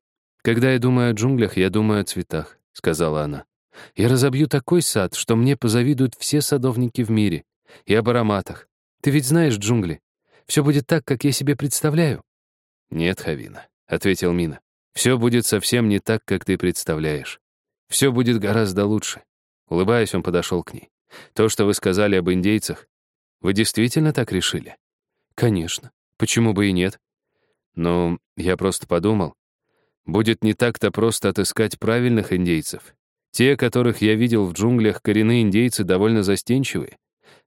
когда я думаю о джунглях, я думаю о цветах», — сказала она. «Я разобью такой сад, что мне позавидуют все садовники в мире. И об ароматах. Ты ведь знаешь джунгли. Все будет так, как я себе представляю». «Нет, Хавина», — ответил Мина. Все будет совсем не так, как ты представляешь. Все будет гораздо лучше. Улыбаясь, он подошел к ней. То, что вы сказали об индейцах, вы действительно так решили? Конечно. Почему бы и нет? Ну, я просто подумал, будет не так-то просто отыскать правильных индейцев. Те, которых я видел в джунглях, коренные индейцы довольно застенчивые.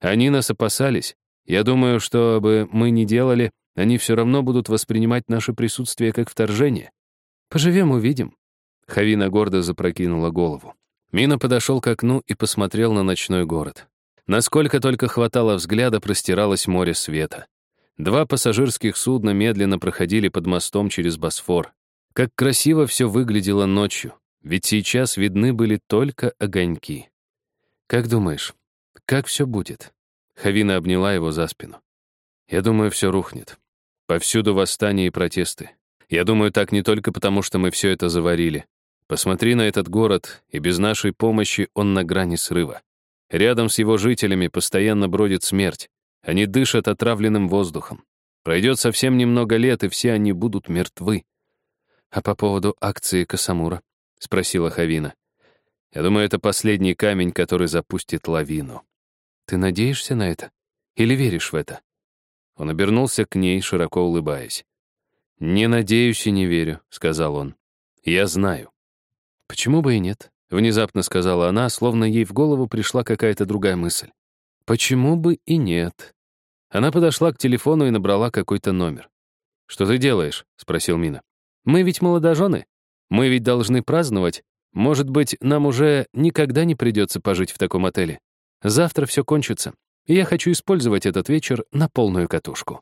Они нас опасались. Я думаю, что бы мы ни делали, они все равно будут воспринимать наше присутствие как вторжение. Поживем, увидим. Хавина гордо запрокинула голову. Мина подошел к окну и посмотрел на ночной город. Насколько только хватало взгляда, простиралось море света. Два пассажирских судна медленно проходили под мостом через Босфор. Как красиво все выглядело ночью, ведь сейчас видны были только огоньки. «Как думаешь, как все будет?» Хавина обняла его за спину. «Я думаю, все рухнет. Повсюду восстания и протесты. Я думаю, так не только потому, что мы все это заварили. Посмотри на этот город, и без нашей помощи он на грани срыва. Рядом с его жителями постоянно бродит смерть. Они дышат отравленным воздухом. Пройдет совсем немного лет, и все они будут мертвы. «А по поводу акции Касамура?» — спросила Хавина. «Я думаю, это последний камень, который запустит лавину. Ты надеешься на это? Или веришь в это?» Он обернулся к ней, широко улыбаясь. «Не надеюсь и не верю», — сказал он. «Я знаю». «Почему бы и нет?» Внезапно сказала она, словно ей в голову пришла какая-то другая мысль. Почему бы и нет? Она подошла к телефону и набрала какой-то номер. «Что ты делаешь?» — спросил Мина. «Мы ведь молодожены. Мы ведь должны праздновать. Может быть, нам уже никогда не придется пожить в таком отеле. Завтра все кончится. И я хочу использовать этот вечер на полную катушку».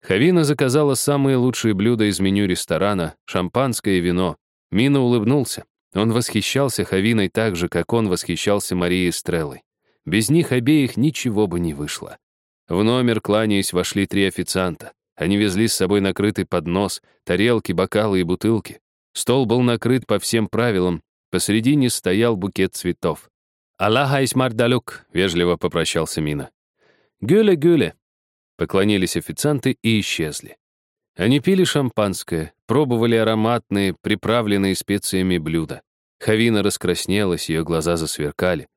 Хавина заказала самые лучшие блюда из меню ресторана, шампанское и вино. Мина улыбнулся. Он восхищался Хавиной так же, как он восхищался Марией Стреллой. Без них обеих ничего бы не вышло. В номер, кланяясь, вошли три официанта. Они везли с собой накрытый поднос, тарелки, бокалы и бутылки. Стол был накрыт по всем правилам, посредине стоял букет цветов. «Аллах Айсмардалюк», — вежливо попрощался Мина. «Гюле-гюле», — поклонились официанты и исчезли. Они пили шампанское, пробовали ароматные, приправленные специями блюда. Хавина раскраснелась, ее глаза засверкали.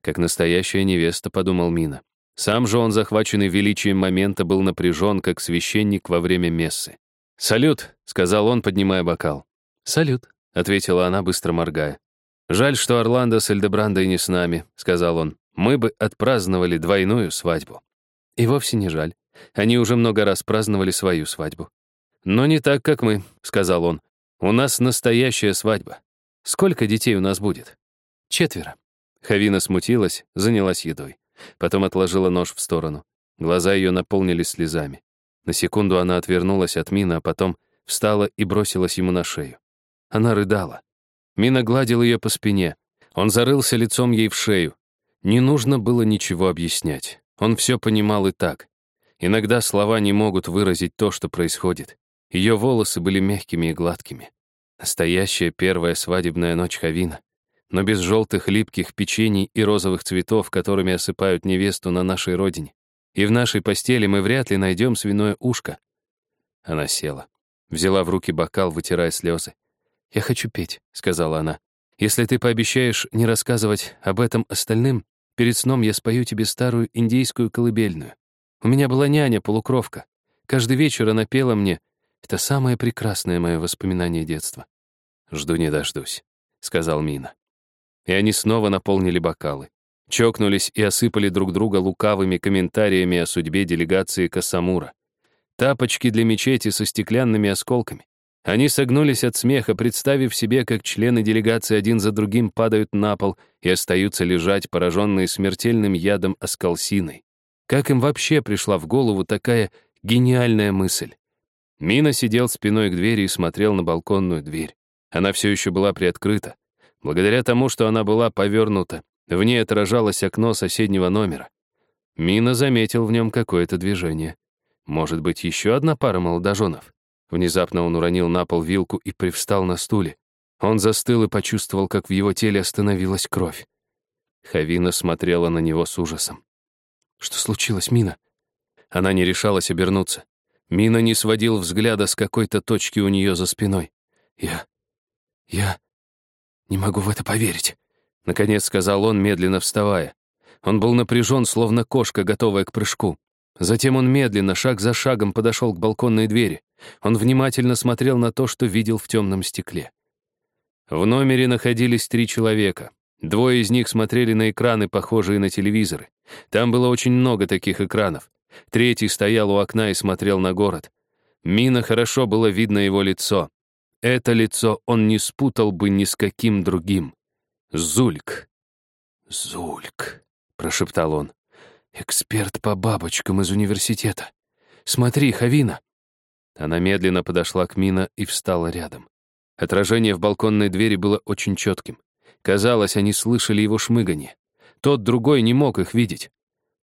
Как настоящая невеста, подумал Мина. Сам же он, захваченный величием момента, был напряжен, как священник во время мессы. «Салют», — сказал он, поднимая бокал. «Салют», — ответила она, быстро моргая. «Жаль, что Орландо с Эльдебрандой не с нами», — сказал он. «Мы бы отпраздновали двойную свадьбу». И вовсе не жаль. Они уже много раз праздновали свою свадьбу. «Но не так, как мы», — сказал он. «У нас настоящая свадьба. Сколько детей у нас будет?» «Четверо». Хавина смутилась, занялась едой. Потом отложила нож в сторону. Глаза ее наполнились слезами. На секунду она отвернулась от Мина, а потом встала и бросилась ему на шею. Она рыдала. Мина гладил ее по спине. Он зарылся лицом ей в шею. Не нужно было ничего объяснять. Он все понимал и так. Иногда слова не могут выразить то, что происходит. Ее волосы были мягкими и гладкими. Настоящая первая свадебная ночь Хавина но без желтых липких печений и розовых цветов, которыми осыпают невесту на нашей родине. И в нашей постели мы вряд ли найдем свиное ушко. Она села, взяла в руки бокал, вытирая слезы. «Я хочу петь», — сказала она. «Если ты пообещаешь не рассказывать об этом остальным, перед сном я спою тебе старую индейскую колыбельную. У меня была няня-полукровка. Каждый вечер она пела мне. Это самое прекрасное мое воспоминание детства». «Жду не дождусь», — сказал Мина и они снова наполнили бокалы. Чокнулись и осыпали друг друга лукавыми комментариями о судьбе делегации Касамура. Тапочки для мечети со стеклянными осколками. Они согнулись от смеха, представив себе, как члены делегации один за другим падают на пол и остаются лежать, пораженные смертельным ядом осколсиной. Как им вообще пришла в голову такая гениальная мысль? Мина сидел спиной к двери и смотрел на балконную дверь. Она все еще была приоткрыта. Благодаря тому, что она была повернута, в ней отражалось окно соседнего номера. Мина заметил в нем какое-то движение. Может быть, еще одна пара молодоженов? Внезапно он уронил на пол вилку и привстал на стуле. Он застыл и почувствовал, как в его теле остановилась кровь. Хавина смотрела на него с ужасом. «Что случилось, Мина?» Она не решалась обернуться. Мина не сводил взгляда с какой-то точки у нее за спиной. Я... я не могу в это поверить», — наконец сказал он, медленно вставая. Он был напряжен, словно кошка, готовая к прыжку. Затем он медленно, шаг за шагом, подошел к балконной двери. Он внимательно смотрел на то, что видел в темном стекле. В номере находились три человека. Двое из них смотрели на экраны, похожие на телевизоры. Там было очень много таких экранов. Третий стоял у окна и смотрел на город. Мина хорошо было видно его лицо. Это лицо он не спутал бы ни с каким другим. Зульк. «Зульк», — прошептал он. «Эксперт по бабочкам из университета. Смотри, Хавина». Она медленно подошла к Мина и встала рядом. Отражение в балконной двери было очень четким. Казалось, они слышали его шмыганье. Тот другой не мог их видеть.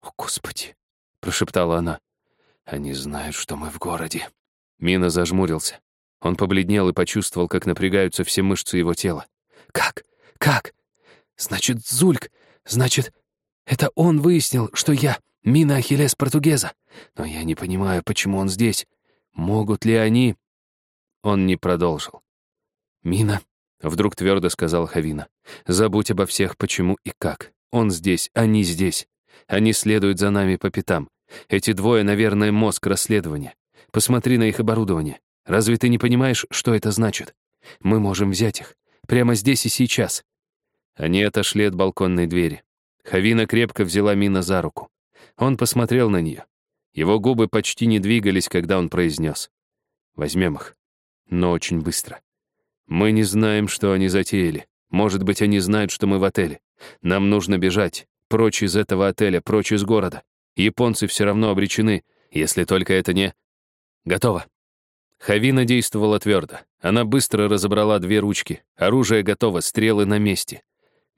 «О, Господи!» — прошептала она. «Они знают, что мы в городе». Мина зажмурился. Он побледнел и почувствовал, как напрягаются все мышцы его тела. «Как? Как? Значит, Зульк, значит, это он выяснил, что я Мина Ахиллес Португеза. Но я не понимаю, почему он здесь. Могут ли они...» Он не продолжил. «Мина», — вдруг твердо сказал Хавина, «забудь обо всех, почему и как. Он здесь, они здесь. Они следуют за нами по пятам. Эти двое, наверное, мозг расследования. Посмотри на их оборудование. Разве ты не понимаешь, что это значит? Мы можем взять их. Прямо здесь и сейчас». Они отошли от балконной двери. Хавина крепко взяла Мина за руку. Он посмотрел на нее. Его губы почти не двигались, когда он произнес. «Возьмем их, но очень быстро. Мы не знаем, что они затеяли. Может быть, они знают, что мы в отеле. Нам нужно бежать, прочь из этого отеля, прочь из города. Японцы все равно обречены, если только это не... Готово». Хавина действовала твердо. Она быстро разобрала две ручки. Оружие готово, стрелы на месте.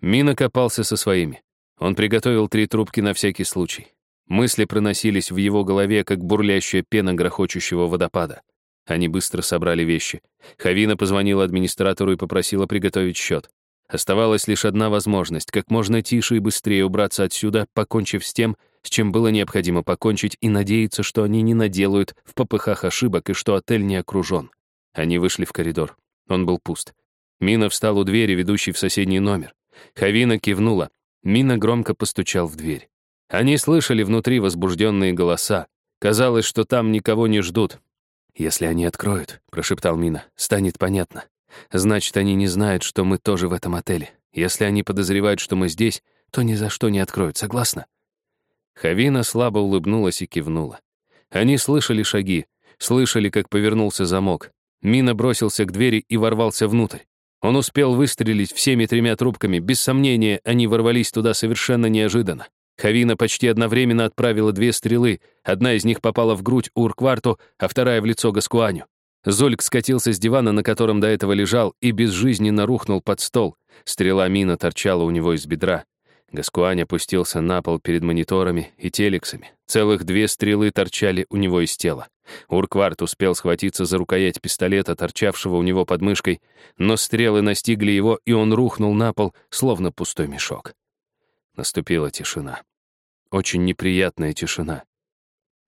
Мина копался со своими. Он приготовил три трубки на всякий случай. Мысли проносились в его голове, как бурлящая пена грохочущего водопада. Они быстро собрали вещи. Хавина позвонила администратору и попросила приготовить счет. Оставалась лишь одна возможность — как можно тише и быстрее убраться отсюда, покончив с тем, с чем было необходимо покончить, и надеяться, что они не наделают в попыхах ошибок и что отель не окружен. Они вышли в коридор. Он был пуст. Мина встал у двери, ведущей в соседний номер. Хавина кивнула. Мина громко постучал в дверь. Они слышали внутри возбужденные голоса. Казалось, что там никого не ждут. «Если они откроют», — прошептал Мина, — «станет понятно. Значит, они не знают, что мы тоже в этом отеле. Если они подозревают, что мы здесь, то ни за что не откроют, согласна?» Хавина слабо улыбнулась и кивнула. Они слышали шаги, слышали, как повернулся замок. Мина бросился к двери и ворвался внутрь. Он успел выстрелить всеми тремя трубками. Без сомнения, они ворвались туда совершенно неожиданно. Хавина почти одновременно отправила две стрелы. Одна из них попала в грудь Уркварту, а вторая в лицо Гаскуаню. Зольк скатился с дивана, на котором до этого лежал, и безжизненно рухнул под стол. Стрела мина торчала у него из бедра. Гаскуань опустился на пол перед мониторами и телексами. Целых две стрелы торчали у него из тела. Уркварт успел схватиться за рукоять пистолета, торчавшего у него под мышкой, но стрелы настигли его, и он рухнул на пол, словно пустой мешок. Наступила тишина. Очень неприятная тишина.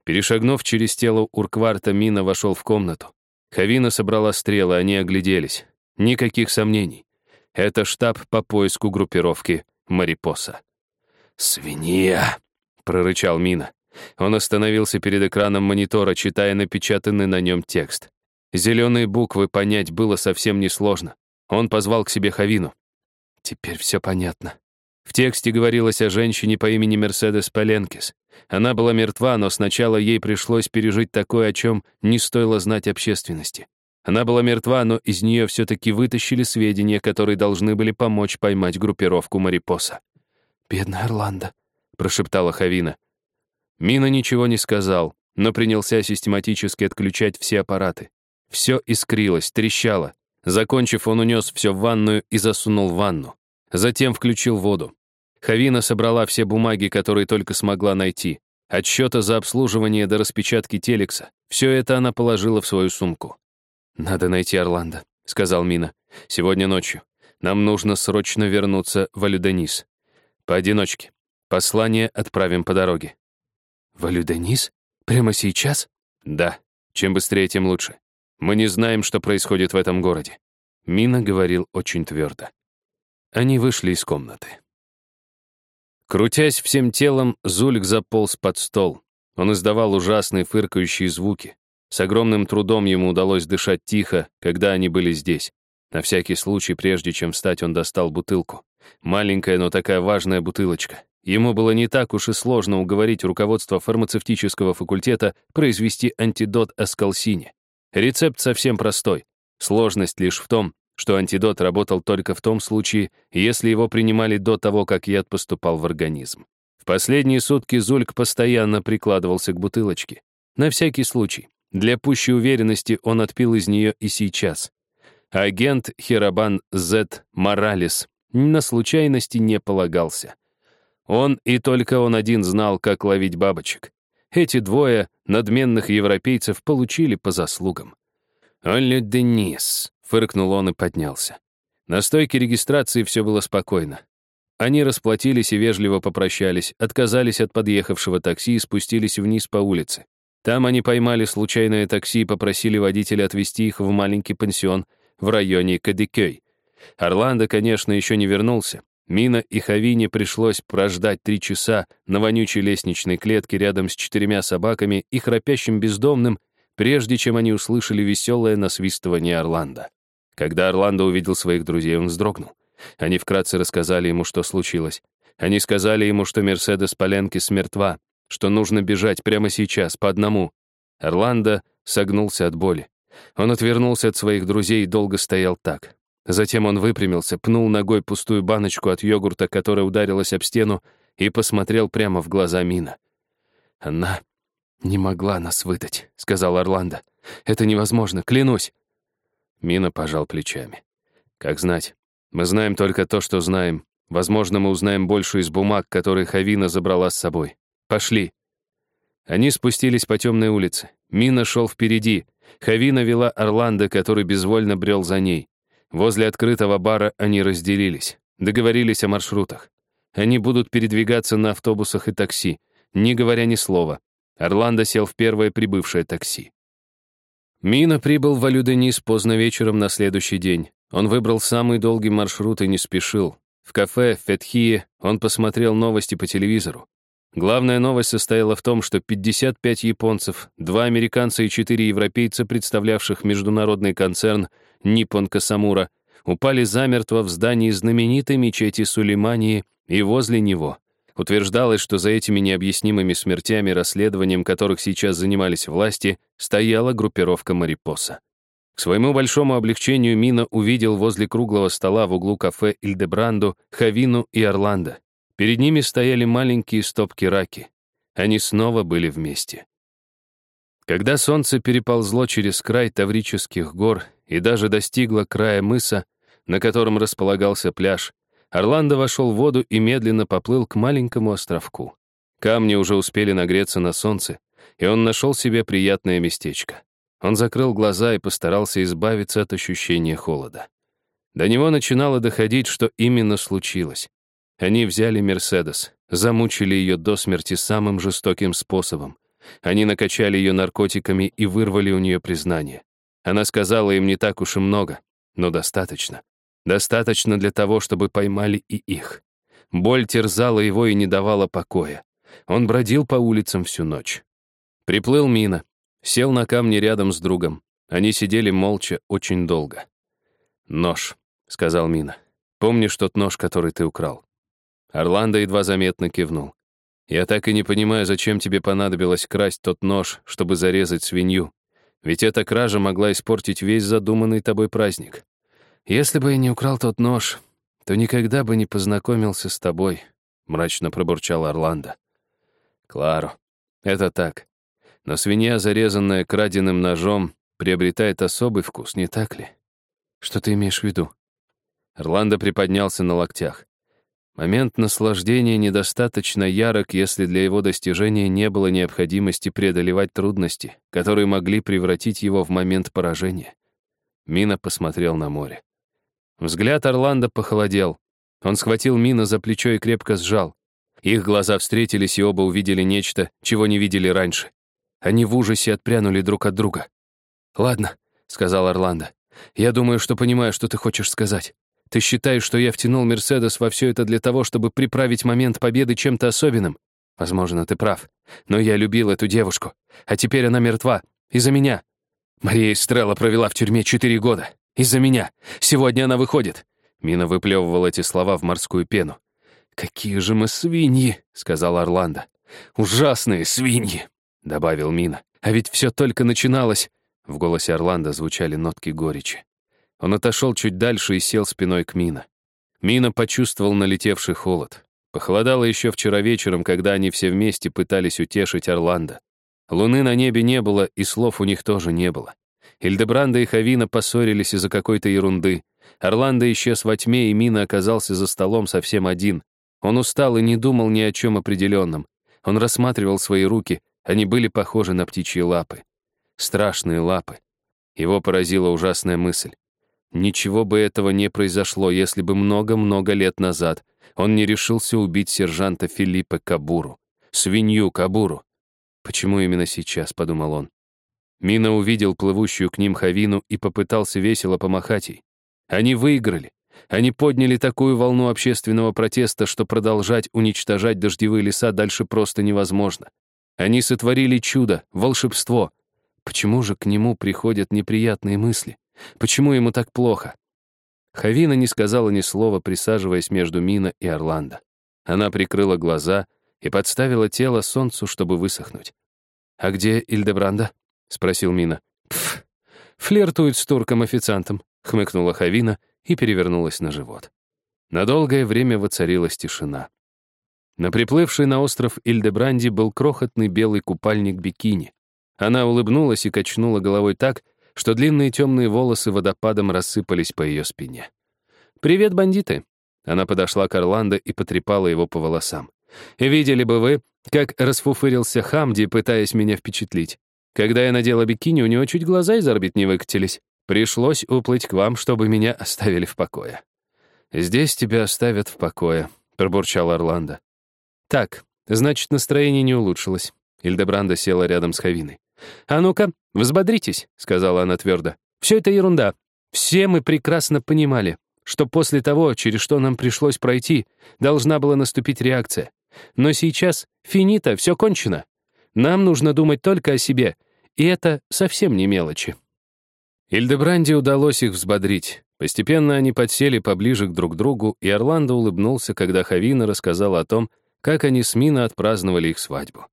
Перешагнув через тело Уркварта, Мина вошел в комнату. Хавина собрала стрелы, они огляделись. Никаких сомнений. Это штаб по поиску группировки Марипоса. «Свинья!» — прорычал Мина. Он остановился перед экраном монитора, читая напечатанный на нем текст. Зеленые буквы понять было совсем несложно. Он позвал к себе Хавину. Теперь все понятно. В тексте говорилось о женщине по имени Мерседес Поленкис. Она была мертва, но сначала ей пришлось пережить такое, о чем не стоило знать общественности. Она была мертва, но из нее все-таки вытащили сведения, которые должны были помочь поймать группировку Марипоса. «Бедная Орландо», — прошептала Хавина. Мина ничего не сказал, но принялся систематически отключать все аппараты. Все искрилось, трещало. Закончив, он унес все в ванную и засунул в ванну. Затем включил воду. Хавина собрала все бумаги, которые только смогла найти. От счета за обслуживание до распечатки телекса. Все это она положила в свою сумку. «Надо найти Орландо», — сказал Мина. «Сегодня ночью. Нам нужно срочно вернуться в Алюденис. Поодиночке. Послание отправим по дороге». «В Алюденис? Прямо сейчас?» «Да. Чем быстрее, тем лучше. Мы не знаем, что происходит в этом городе». Мина говорил очень твердо. Они вышли из комнаты. Крутясь всем телом, Зульк заполз под стол. Он издавал ужасные фыркающие звуки. С огромным трудом ему удалось дышать тихо, когда они были здесь. На всякий случай, прежде чем встать, он достал бутылку. Маленькая, но такая важная бутылочка. Ему было не так уж и сложно уговорить руководство фармацевтического факультета произвести антидот аскалсине. Рецепт совсем простой. Сложность лишь в том, что антидот работал только в том случае, если его принимали до того, как яд поступал в организм. В последние сутки Зульк постоянно прикладывался к бутылочке. На всякий случай. Для пущей уверенности он отпил из нее и сейчас. Агент Хирабан З. Моралес на случайности не полагался. Он и только он один знал, как ловить бабочек. Эти двое надменных европейцев получили по заслугам. «Оле Денис», — фыркнул он и поднялся. На стойке регистрации все было спокойно. Они расплатились и вежливо попрощались, отказались от подъехавшего такси и спустились вниз по улице. Там они поймали случайное такси и попросили водителя отвезти их в маленький пансион в районе Кадикёй. Орландо, конечно, еще не вернулся. Мина и Хавине пришлось прождать три часа на вонючей лестничной клетке рядом с четырьмя собаками и храпящим бездомным, прежде чем они услышали веселое насвистывание Орландо. Когда Орландо увидел своих друзей, он вздрогнул. Они вкратце рассказали ему, что случилось. Они сказали ему, что Мерседес Поленки смертва, что нужно бежать прямо сейчас, по одному. Орландо согнулся от боли. Он отвернулся от своих друзей и долго стоял так. Затем он выпрямился, пнул ногой пустую баночку от йогурта, которая ударилась об стену, и посмотрел прямо в глаза Мина. «Она не могла нас выдать», — сказал Орландо. «Это невозможно, клянусь». Мина пожал плечами. «Как знать. Мы знаем только то, что знаем. Возможно, мы узнаем больше из бумаг, которые Хавина забрала с собой. Пошли». Они спустились по темной улице. Мина шел впереди. Хавина вела Орландо, который безвольно брел за ней. Возле открытого бара они разделились, договорились о маршрутах. Они будут передвигаться на автобусах и такси, не говоря ни слова. Орландо сел в первое прибывшее такси. Мина прибыл в Алюденис поздно вечером на следующий день. Он выбрал самый долгий маршрут и не спешил. В кафе в Фетхие он посмотрел новости по телевизору. Главная новость состояла в том, что 55 японцев, два американца и четыре европейца, представлявших международный концерн Ниппон Касамура, упали замертво в здании знаменитой мечети Сулеймании и возле него. Утверждалось, что за этими необъяснимыми смертями, расследованием которых сейчас занимались власти, стояла группировка Марипоса. К своему большому облегчению Мина увидел возле круглого стола в углу кафе Ильдебранду, Хавину и Орландо. Перед ними стояли маленькие стопки раки. Они снова были вместе. Когда солнце переползло через край Таврических гор и даже достигло края мыса, на котором располагался пляж, Орландо вошел в воду и медленно поплыл к маленькому островку. Камни уже успели нагреться на солнце, и он нашел себе приятное местечко. Он закрыл глаза и постарался избавиться от ощущения холода. До него начинало доходить, что именно случилось. Они взяли Мерседес, замучили ее до смерти самым жестоким способом. Они накачали ее наркотиками и вырвали у нее признание. Она сказала им не так уж и много, но достаточно. Достаточно для того, чтобы поймали и их. Боль терзала его и не давала покоя. Он бродил по улицам всю ночь. Приплыл Мина, сел на камни рядом с другом. Они сидели молча очень долго. «Нож», — сказал Мина. «Помнишь тот нож, который ты украл?» Орландо едва заметно кивнул. «Я так и не понимаю, зачем тебе понадобилось красть тот нож, чтобы зарезать свинью. Ведь эта кража могла испортить весь задуманный тобой праздник. Если бы я не украл тот нож, то никогда бы не познакомился с тобой», — мрачно пробурчал Орландо. «Кларо, это так. Но свинья, зарезанная краденым ножом, приобретает особый вкус, не так ли? Что ты имеешь в виду?» Орландо приподнялся на локтях. Момент наслаждения недостаточно ярок, если для его достижения не было необходимости преодолевать трудности, которые могли превратить его в момент поражения. Мина посмотрел на море. Взгляд Орландо похолодел. Он схватил Мина за плечо и крепко сжал. Их глаза встретились, и оба увидели нечто, чего не видели раньше. Они в ужасе отпрянули друг от друга. «Ладно», — сказал Орландо. «Я думаю, что понимаю, что ты хочешь сказать. Ты считаешь, что я втянул Мерседес во все это для того, чтобы приправить момент победы чем-то особенным? Возможно, ты прав. Но я любил эту девушку. А теперь она мертва. Из-за меня. Мария Эстрелла провела в тюрьме четыре года. Из-за меня. Сегодня она выходит. Мина выплевывала эти слова в морскую пену. «Какие же мы свиньи!» — сказал Орландо. «Ужасные свиньи!» — добавил Мина. «А ведь все только начиналось!» В голосе Орландо звучали нотки горечи. Он отошел чуть дальше и сел спиной к Мина. Мина почувствовал налетевший холод. Похолодало еще вчера вечером, когда они все вместе пытались утешить Орландо. Луны на небе не было, и слов у них тоже не было. Ильдебранда и Хавина поссорились из-за какой-то ерунды. Орландо исчез во тьме, и Мина оказался за столом совсем один. Он устал и не думал ни о чем определенном. Он рассматривал свои руки, они были похожи на птичьи лапы. Страшные лапы. Его поразила ужасная мысль. Ничего бы этого не произошло, если бы много-много лет назад он не решился убить сержанта Филиппа Кабуру. Свинью Кабуру. Почему именно сейчас, подумал он. Мина увидел плывущую к ним Хавину и попытался весело помахать ей. Они выиграли. Они подняли такую волну общественного протеста, что продолжать уничтожать дождевые леса дальше просто невозможно. Они сотворили чудо, волшебство. Почему же к нему приходят неприятные мысли? Почему ему так плохо? Хавина не сказала ни слова, присаживаясь между Мина и Орландо. Она прикрыла глаза и подставила тело солнцу, чтобы высохнуть. «А где Ильдебранда?» — спросил Мина. «Пф, флиртует с турком-официантом», — хмыкнула Хавина и перевернулась на живот. На долгое время воцарилась тишина. На приплывшей на остров Ильдебранди был крохотный белый купальник бикини. Она улыбнулась и качнула головой так, что длинные темные волосы водопадом рассыпались по ее спине. «Привет, бандиты!» Она подошла к Орландо и потрепала его по волосам. «Видели бы вы, как расфуфырился Хамди, пытаясь меня впечатлить. Когда я надела бикини, у него чуть глаза из орбит не выкатились. Пришлось уплыть к вам, чтобы меня оставили в покое». «Здесь тебя оставят в покое», — пробурчал Орландо. «Так, значит, настроение не улучшилось». Ильдебранда села рядом с Хавиной. «А ну-ка, взбодритесь», — сказала она твердо. «Все это ерунда. Все мы прекрасно понимали, что после того, через что нам пришлось пройти, должна была наступить реакция. Но сейчас финита, все кончено. Нам нужно думать только о себе, и это совсем не мелочи». Ильдебранде удалось их взбодрить. Постепенно они подсели поближе к друг другу, и Орландо улыбнулся, когда Хавина рассказала о том, как они с Мина отпраздновали их свадьбу.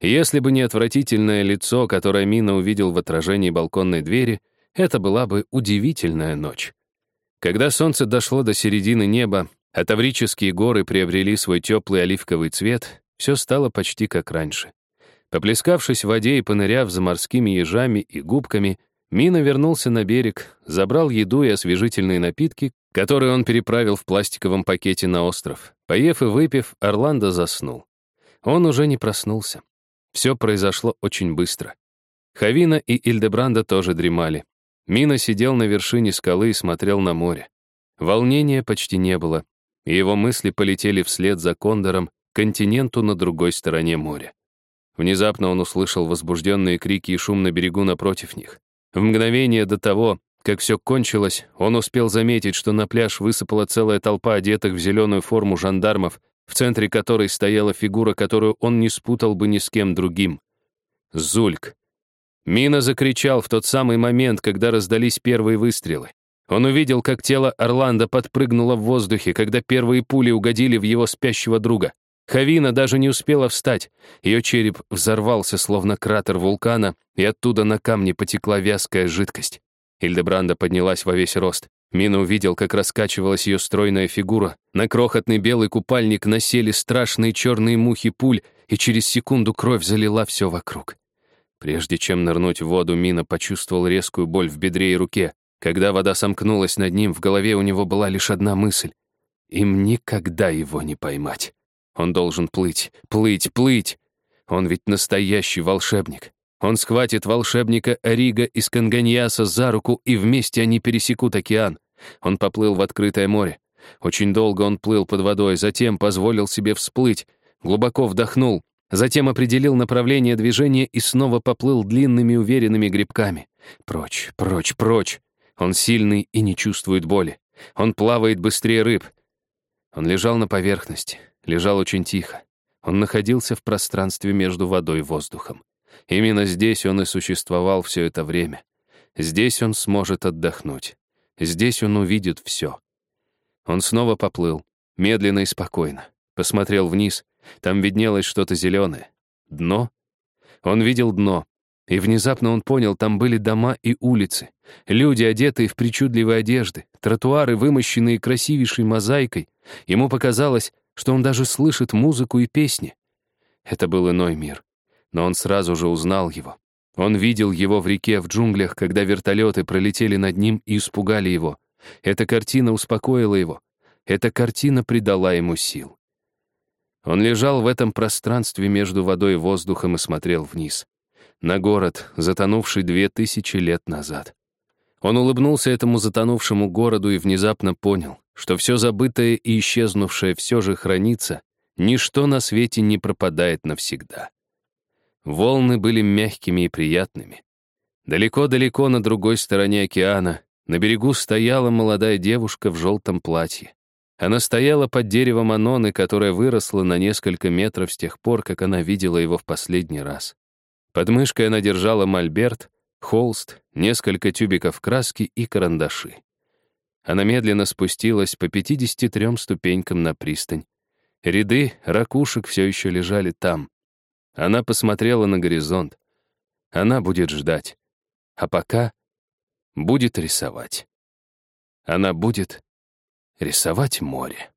Если бы не отвратительное лицо, которое Мина увидел в отражении балконной двери, это была бы удивительная ночь. Когда солнце дошло до середины неба, а Таврические горы приобрели свой теплый оливковый цвет, все стало почти как раньше. Поплескавшись в воде и поныряв за морскими ежами и губками, Мина вернулся на берег, забрал еду и освежительные напитки, которые он переправил в пластиковом пакете на остров. Поев и выпив, Орландо заснул. Он уже не проснулся. Все произошло очень быстро. Хавина и Ильдебранда тоже дремали. Мина сидел на вершине скалы и смотрел на море. Волнения почти не было, и его мысли полетели вслед за кондором к континенту на другой стороне моря. Внезапно он услышал возбужденные крики и шум на берегу напротив них. В мгновение до того, как все кончилось, он успел заметить, что на пляж высыпала целая толпа одетых в зеленую форму жандармов в центре которой стояла фигура, которую он не спутал бы ни с кем другим. Зульк. Мина закричал в тот самый момент, когда раздались первые выстрелы. Он увидел, как тело Орландо подпрыгнуло в воздухе, когда первые пули угодили в его спящего друга. Хавина даже не успела встать. Ее череп взорвался, словно кратер вулкана, и оттуда на камне потекла вязкая жидкость. Ильдебранда поднялась во весь рост. Мина увидел, как раскачивалась ее стройная фигура. На крохотный белый купальник насели страшные черные мухи пуль, и через секунду кровь залила все вокруг. Прежде чем нырнуть в воду, Мина почувствовал резкую боль в бедре и руке. Когда вода сомкнулась над ним, в голове у него была лишь одна мысль. Им никогда его не поймать. Он должен плыть, плыть, плыть. Он ведь настоящий волшебник. Он схватит волшебника Арига из Канганьяса за руку, и вместе они пересекут океан. Он поплыл в открытое море. Очень долго он плыл под водой, затем позволил себе всплыть, глубоко вдохнул, затем определил направление движения и снова поплыл длинными уверенными грибками. Прочь, прочь, прочь. Он сильный и не чувствует боли. Он плавает быстрее рыб. Он лежал на поверхности, лежал очень тихо. Он находился в пространстве между водой и воздухом. Именно здесь он и существовал все это время. Здесь он сможет отдохнуть. Здесь он увидит все. Он снова поплыл, медленно и спокойно. Посмотрел вниз. Там виднелось что-то зеленое. Дно? Он видел дно. И внезапно он понял, там были дома и улицы. Люди, одетые в причудливые одежды, тротуары, вымощенные красивейшей мозаикой. Ему показалось, что он даже слышит музыку и песни. Это был иной мир. Но он сразу же узнал его. Он видел его в реке, в джунглях, когда вертолеты пролетели над ним и испугали его. Эта картина успокоила его. Эта картина придала ему сил. Он лежал в этом пространстве между водой и воздухом и смотрел вниз. На город, затонувший две тысячи лет назад. Он улыбнулся этому затонувшему городу и внезапно понял, что все забытое и исчезнувшее все же хранится, ничто на свете не пропадает навсегда. Волны были мягкими и приятными. Далеко-далеко на другой стороне океана на берегу стояла молодая девушка в желтом платье. Она стояла под деревом Аноны, которое выросло на несколько метров с тех пор, как она видела его в последний раз. Под мышкой она держала мольберт, холст, несколько тюбиков краски и карандаши. Она медленно спустилась по 53 ступенькам на пристань. Ряды ракушек все еще лежали там. Она посмотрела на горизонт. Она будет ждать. А пока будет рисовать. Она будет рисовать море.